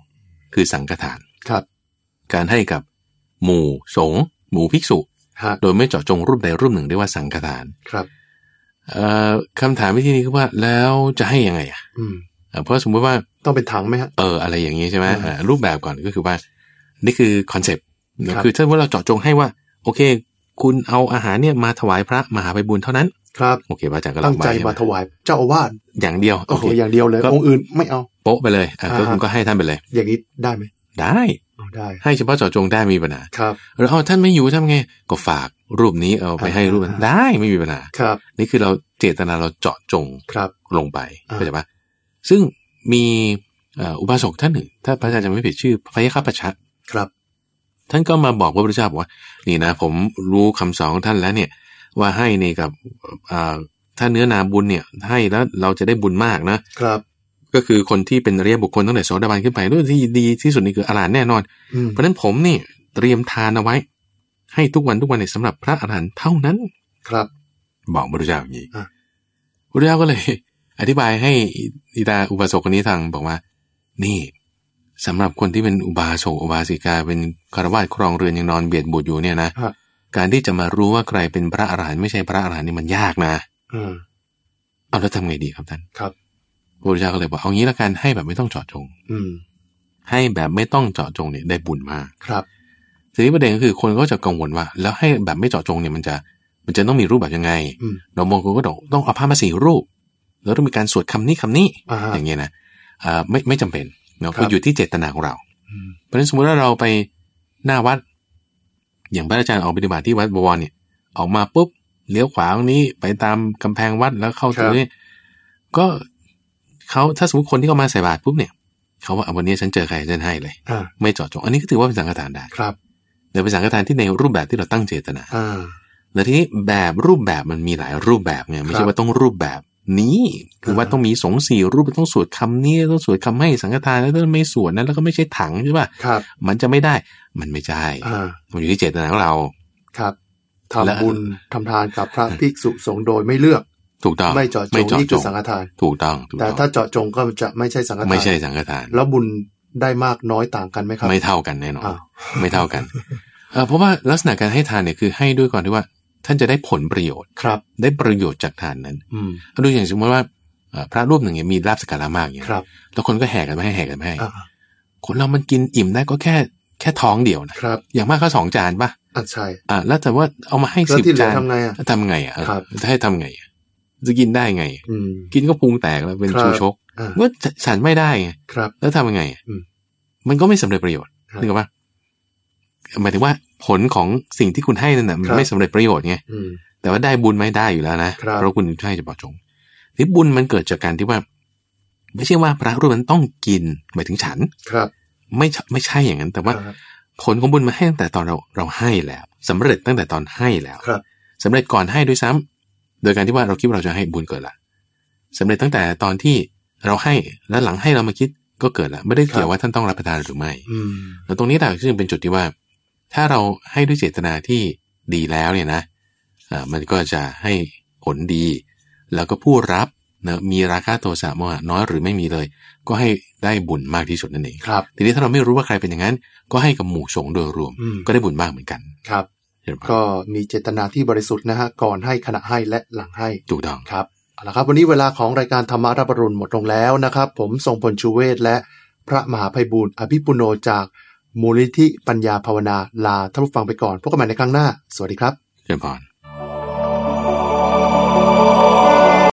คือสังฆทานครับ การให้กับหมู่สงฆ์หมู่ภิกษุฮะโดยไม่เจาะจงรูปใดรูปหนึ่งเรียกว่าสังฆทานครับเอ่อ คำถามวิธีนี้คือว่าแล้วจะให้ยังไงอะอืมเอ่อเพราะสมมุติว่าต้องเป็นถังไหมฮะเอออะไรอย่างนี้ใช่ไหมอ่าอ่ารูปแบบก่อนก็คือว่า นี่คือ concept ครับคือถ้าว่าเราเจาะจงให้ว่า โอเค คุณเอาอาหารเนี่ยมาถวายพระมหาไพบูลย์เท่านั้นครับโอเคพระอาจารย์ก็รับตั้งใจไว้มาถวายเจ้าอาวาสอย่างเดียวโอ้โหเคอย่างเดียวเลยก็องค์อื่นไม่เอาโป๊ะไปเลยอะก็อ่าคุณก็ให้ท่านไปเลย อย่างนี้ได้ไหมได้เอาได้ ให้เฉพาะเจาะจงได้มีปัญหาครับหรือเอาท่านไม่อยู่ทำไงก็ฝากรูปนี้เอาไปให้รูปนั้นอ่าได้ไม่มีปัญหาครับ นี่คือเราเจตนาเราเจาะจงครับลงไปอ่าเข้าใจปะซึ่งมีเอ่ออุบาสกท่านหนึ่ง ถ้าพระอาจารย์จำไม่ผิดชื่อพระยะคัปชะครับ ท่านก็มาบอกพระพุทธเจ้าบอกว่า นี่นะ ผมรู้คำสอนของท่านแล้วเนี่ย ว่าให้นี่กับอ่าถ้าเนื้อนาบุญเนี่ย ให้แล้วเราจะได้บุญมากนะครับ ก็คือคนที่เป็นอริยบุคคลตั้งแต่โสดาบันขึ้นไปด้วยที่ดีที่สุดนี่คืออรหันต์แน่นอนอืมเพราะฉะนั้นผมนี่เตรียมทานเอาไว้ ให้ทุกวันทุกวันเนี่ยสำหรับพระอรหันต์เท่านั้น ครับ บอกพระพุทธเจ้าอย่างนี้อะพระพุทธเจ้าก็เลย อธิบายให้อิตาอุบาสกคนนี้ทางบอกว่า นี่สำหรับคนที่เป็นอุบาสกอุบาสิกาเป็นคารวะครองเรือนยังนอนเบียดบุตรอยู่เนี่ยนะฮะการที่จะมารู้ว่าใครเป็นพระอรหันต์ไม่ใช่พระอรหันต์นี่มันยากนะ อืมเอาแล้วทำไงดีครับท่านครับ พระพุทธเจ้าก็เลยบอกเอางี้ละกันให้แบบไม่ต้องเจาะจง อืม ให้แบบไม่ต้องเจาะจงเนี่ยได้บุญมากครับทีนี้ประเด็นก็คือคนก็จะกังวลว่า แล้วให้แบบไม่เจาะจงเนี่ยมันจะ มันจะต้องมีรูปแบบยังไงอืมเราบางคนก็ต้องต้องเอาผ้ามาสี่รูป แล้วต้องมีการสวดคำนี้คำนี้อ่าฮะอย่างเงี้ยนะอ่าไม่ไม่จำเป็นเนาะครับก็อยู่ที่เจตนาของเราอืมเพราะฉะนั้นสมมติว่าเราไปหน้าวัด อย่างพระอาจารย์ออกปฏิบัติที่วัดบวรเนี่ย ออกมาปุ๊บเลี้ยวขวาตรงนี้ไปตามกำแพงวัดแล้วเข้าตรงนี้ ก็ เขาถ้าสมมติคนที่เขามาใส่บาตรปุ๊บเนี่ยเขาว่าอะวันนี้ฉันเจอใครฉันให้เลยอ่าไม่เจาะจงอันนี้ก็ถือว่าเป็นสังฆทานได้ครับแต่เป็นสังฆทานที่ในรูปแบบที่เราตั้งเจตนาอ่าแต่ทีนี้แบบรูปแบบมันมีหลายรูปแบบไงไม่ครัใช่บว่าต้องรูปแบบนี้คือว่าอ่าต้องมีสงฆ์สี่รูปต้องสวดคำนี้ต้องสวดคำให้สังฆทานแล้วถ้าไม่สวดนั้นแล้วก็ไม่ใช่ถังใช่ป่ะครับมันจะไม่ได้มันไม่ใช่อ่ามันอยู่ที่เจตนาของเราครับและทำบุญทำทานกับพระภิกษุสงฆ์โดยไม่เลือก ถูกต้องไม่เจาะจไม่งเจาะนี่จคืองสังฆทานถูกต้องถูกแต่ต้องถ้าเจาะจงก็จะไม่ใช่สังฆทานไม่ใช่สังฆทาน แล้วบุญได้มากน้อยต่างกันไหมครับ ไม่เท่ากันแน่นอนอ้าวไม่เท่ากันเอ่อเพราะว่าลักษณะการให้ทานเนี่ยคือให้ด้วยก่อนที่ว่า ท่านจะได้ผลประโยชน์ครับ ได้ประโยชน์จากทานนั้นอืมเอาดูอย่างสมมติว่าเอ่อพระรูปหนึ่งเนี่ยมีลาบสกการะมากอย่างเงี้ยครับแล้วคนก็แห่กันไม่ให้แห่กันไม่ให้อ่าคนเรามันกินอิ่มได้ก็แค่แค่ท้องเดียวนะครับ อย่างมากก็สองจานป่ะอะใช่อ่าแล้วแต่ว่าเอามาให้แล้วสิบที่เหลือจานทำไงอะทำไงอะเออครับจะให้ทำไงอะ จะกินได้ไงอืมกินก็พุงแตกแล้วเป็นครับชูชกอ่าก็ฉันไม่ได้ไงครับแล้วทำยังไงอะอืมมันก็ไม่สำเร็จประโยชน์ครับนึกออกปะหมายถึงว่าผลของสิ่งที่คุณให้นั่นน่ะมันไม่สำเร็จประโยชน์ไงอืมแต่ว่าได้บุญไหม่ได้อยู่แล้วนะครับเพราะคุณให้จะบอกจงที่บุญมันเกิดจากการที่ว่า ไม่ใช่ว่าพระรูปนั้นต้องกินหมายถึงฉันครับ ไม่ใช่ไม่ใช่อย่างนั้น แต่ว่าครับผลของบุญมาให้ตั้งแต่ตอนเราเราให้แล้วสำเร็จตั้งแต่ตอนให้แล้วครับสำเร็จก่อนให้ด้วยซ้ำ โดยการที่ว่าเราคิดว่าเราจะให้บุญเกิดละสำเร็จตั้งแต่ตอนที่เราให้แล้วหลังให้เรามาคิดก็เกิดละไม่ได้เกี่ยวว่าท่านต้องรับประทานหรือไม่อืมแล้วตรงนี้แหละซึ่งเป็นจุดที่ว่า ถ้าเราให้ด้วยเจตนาที่ดีแล้วเนี่ยนะอ่ามันก็จะให้ผลดี แล้วก็ผู้รับนะมีราคาโทสะโมหะน้อยหรือไม่มีเลย ก็ให้ได้บุญมากที่สุดนั่นเองครับทีนี้ถ้าเราไม่รู้ว่าใครเป็นอย่างนั้น ก็ให้กับหมู่สงฆ์โดยรวมอืมก็ได้บุญมากเหมือนกันครับเห็นปะ ก็มีเจตนาที่บริสุทธิ์นะฮะก่อนให้ขณะให้และหลังให้ถูกต้องครับเอาละครับวันนี้เวลาของรายการธรรมารับปรุณหมดลงแล้วนะครับ ผมทรงพลชูเวศและพระมหาภัยบูรณ์อภิปุโนจากมูลนิธิปัญญาภาวนาลาท่านผู้ฟังไปก่อนพบกันใหม่ในครั้งหน้า สวัสดีครับเจริญพร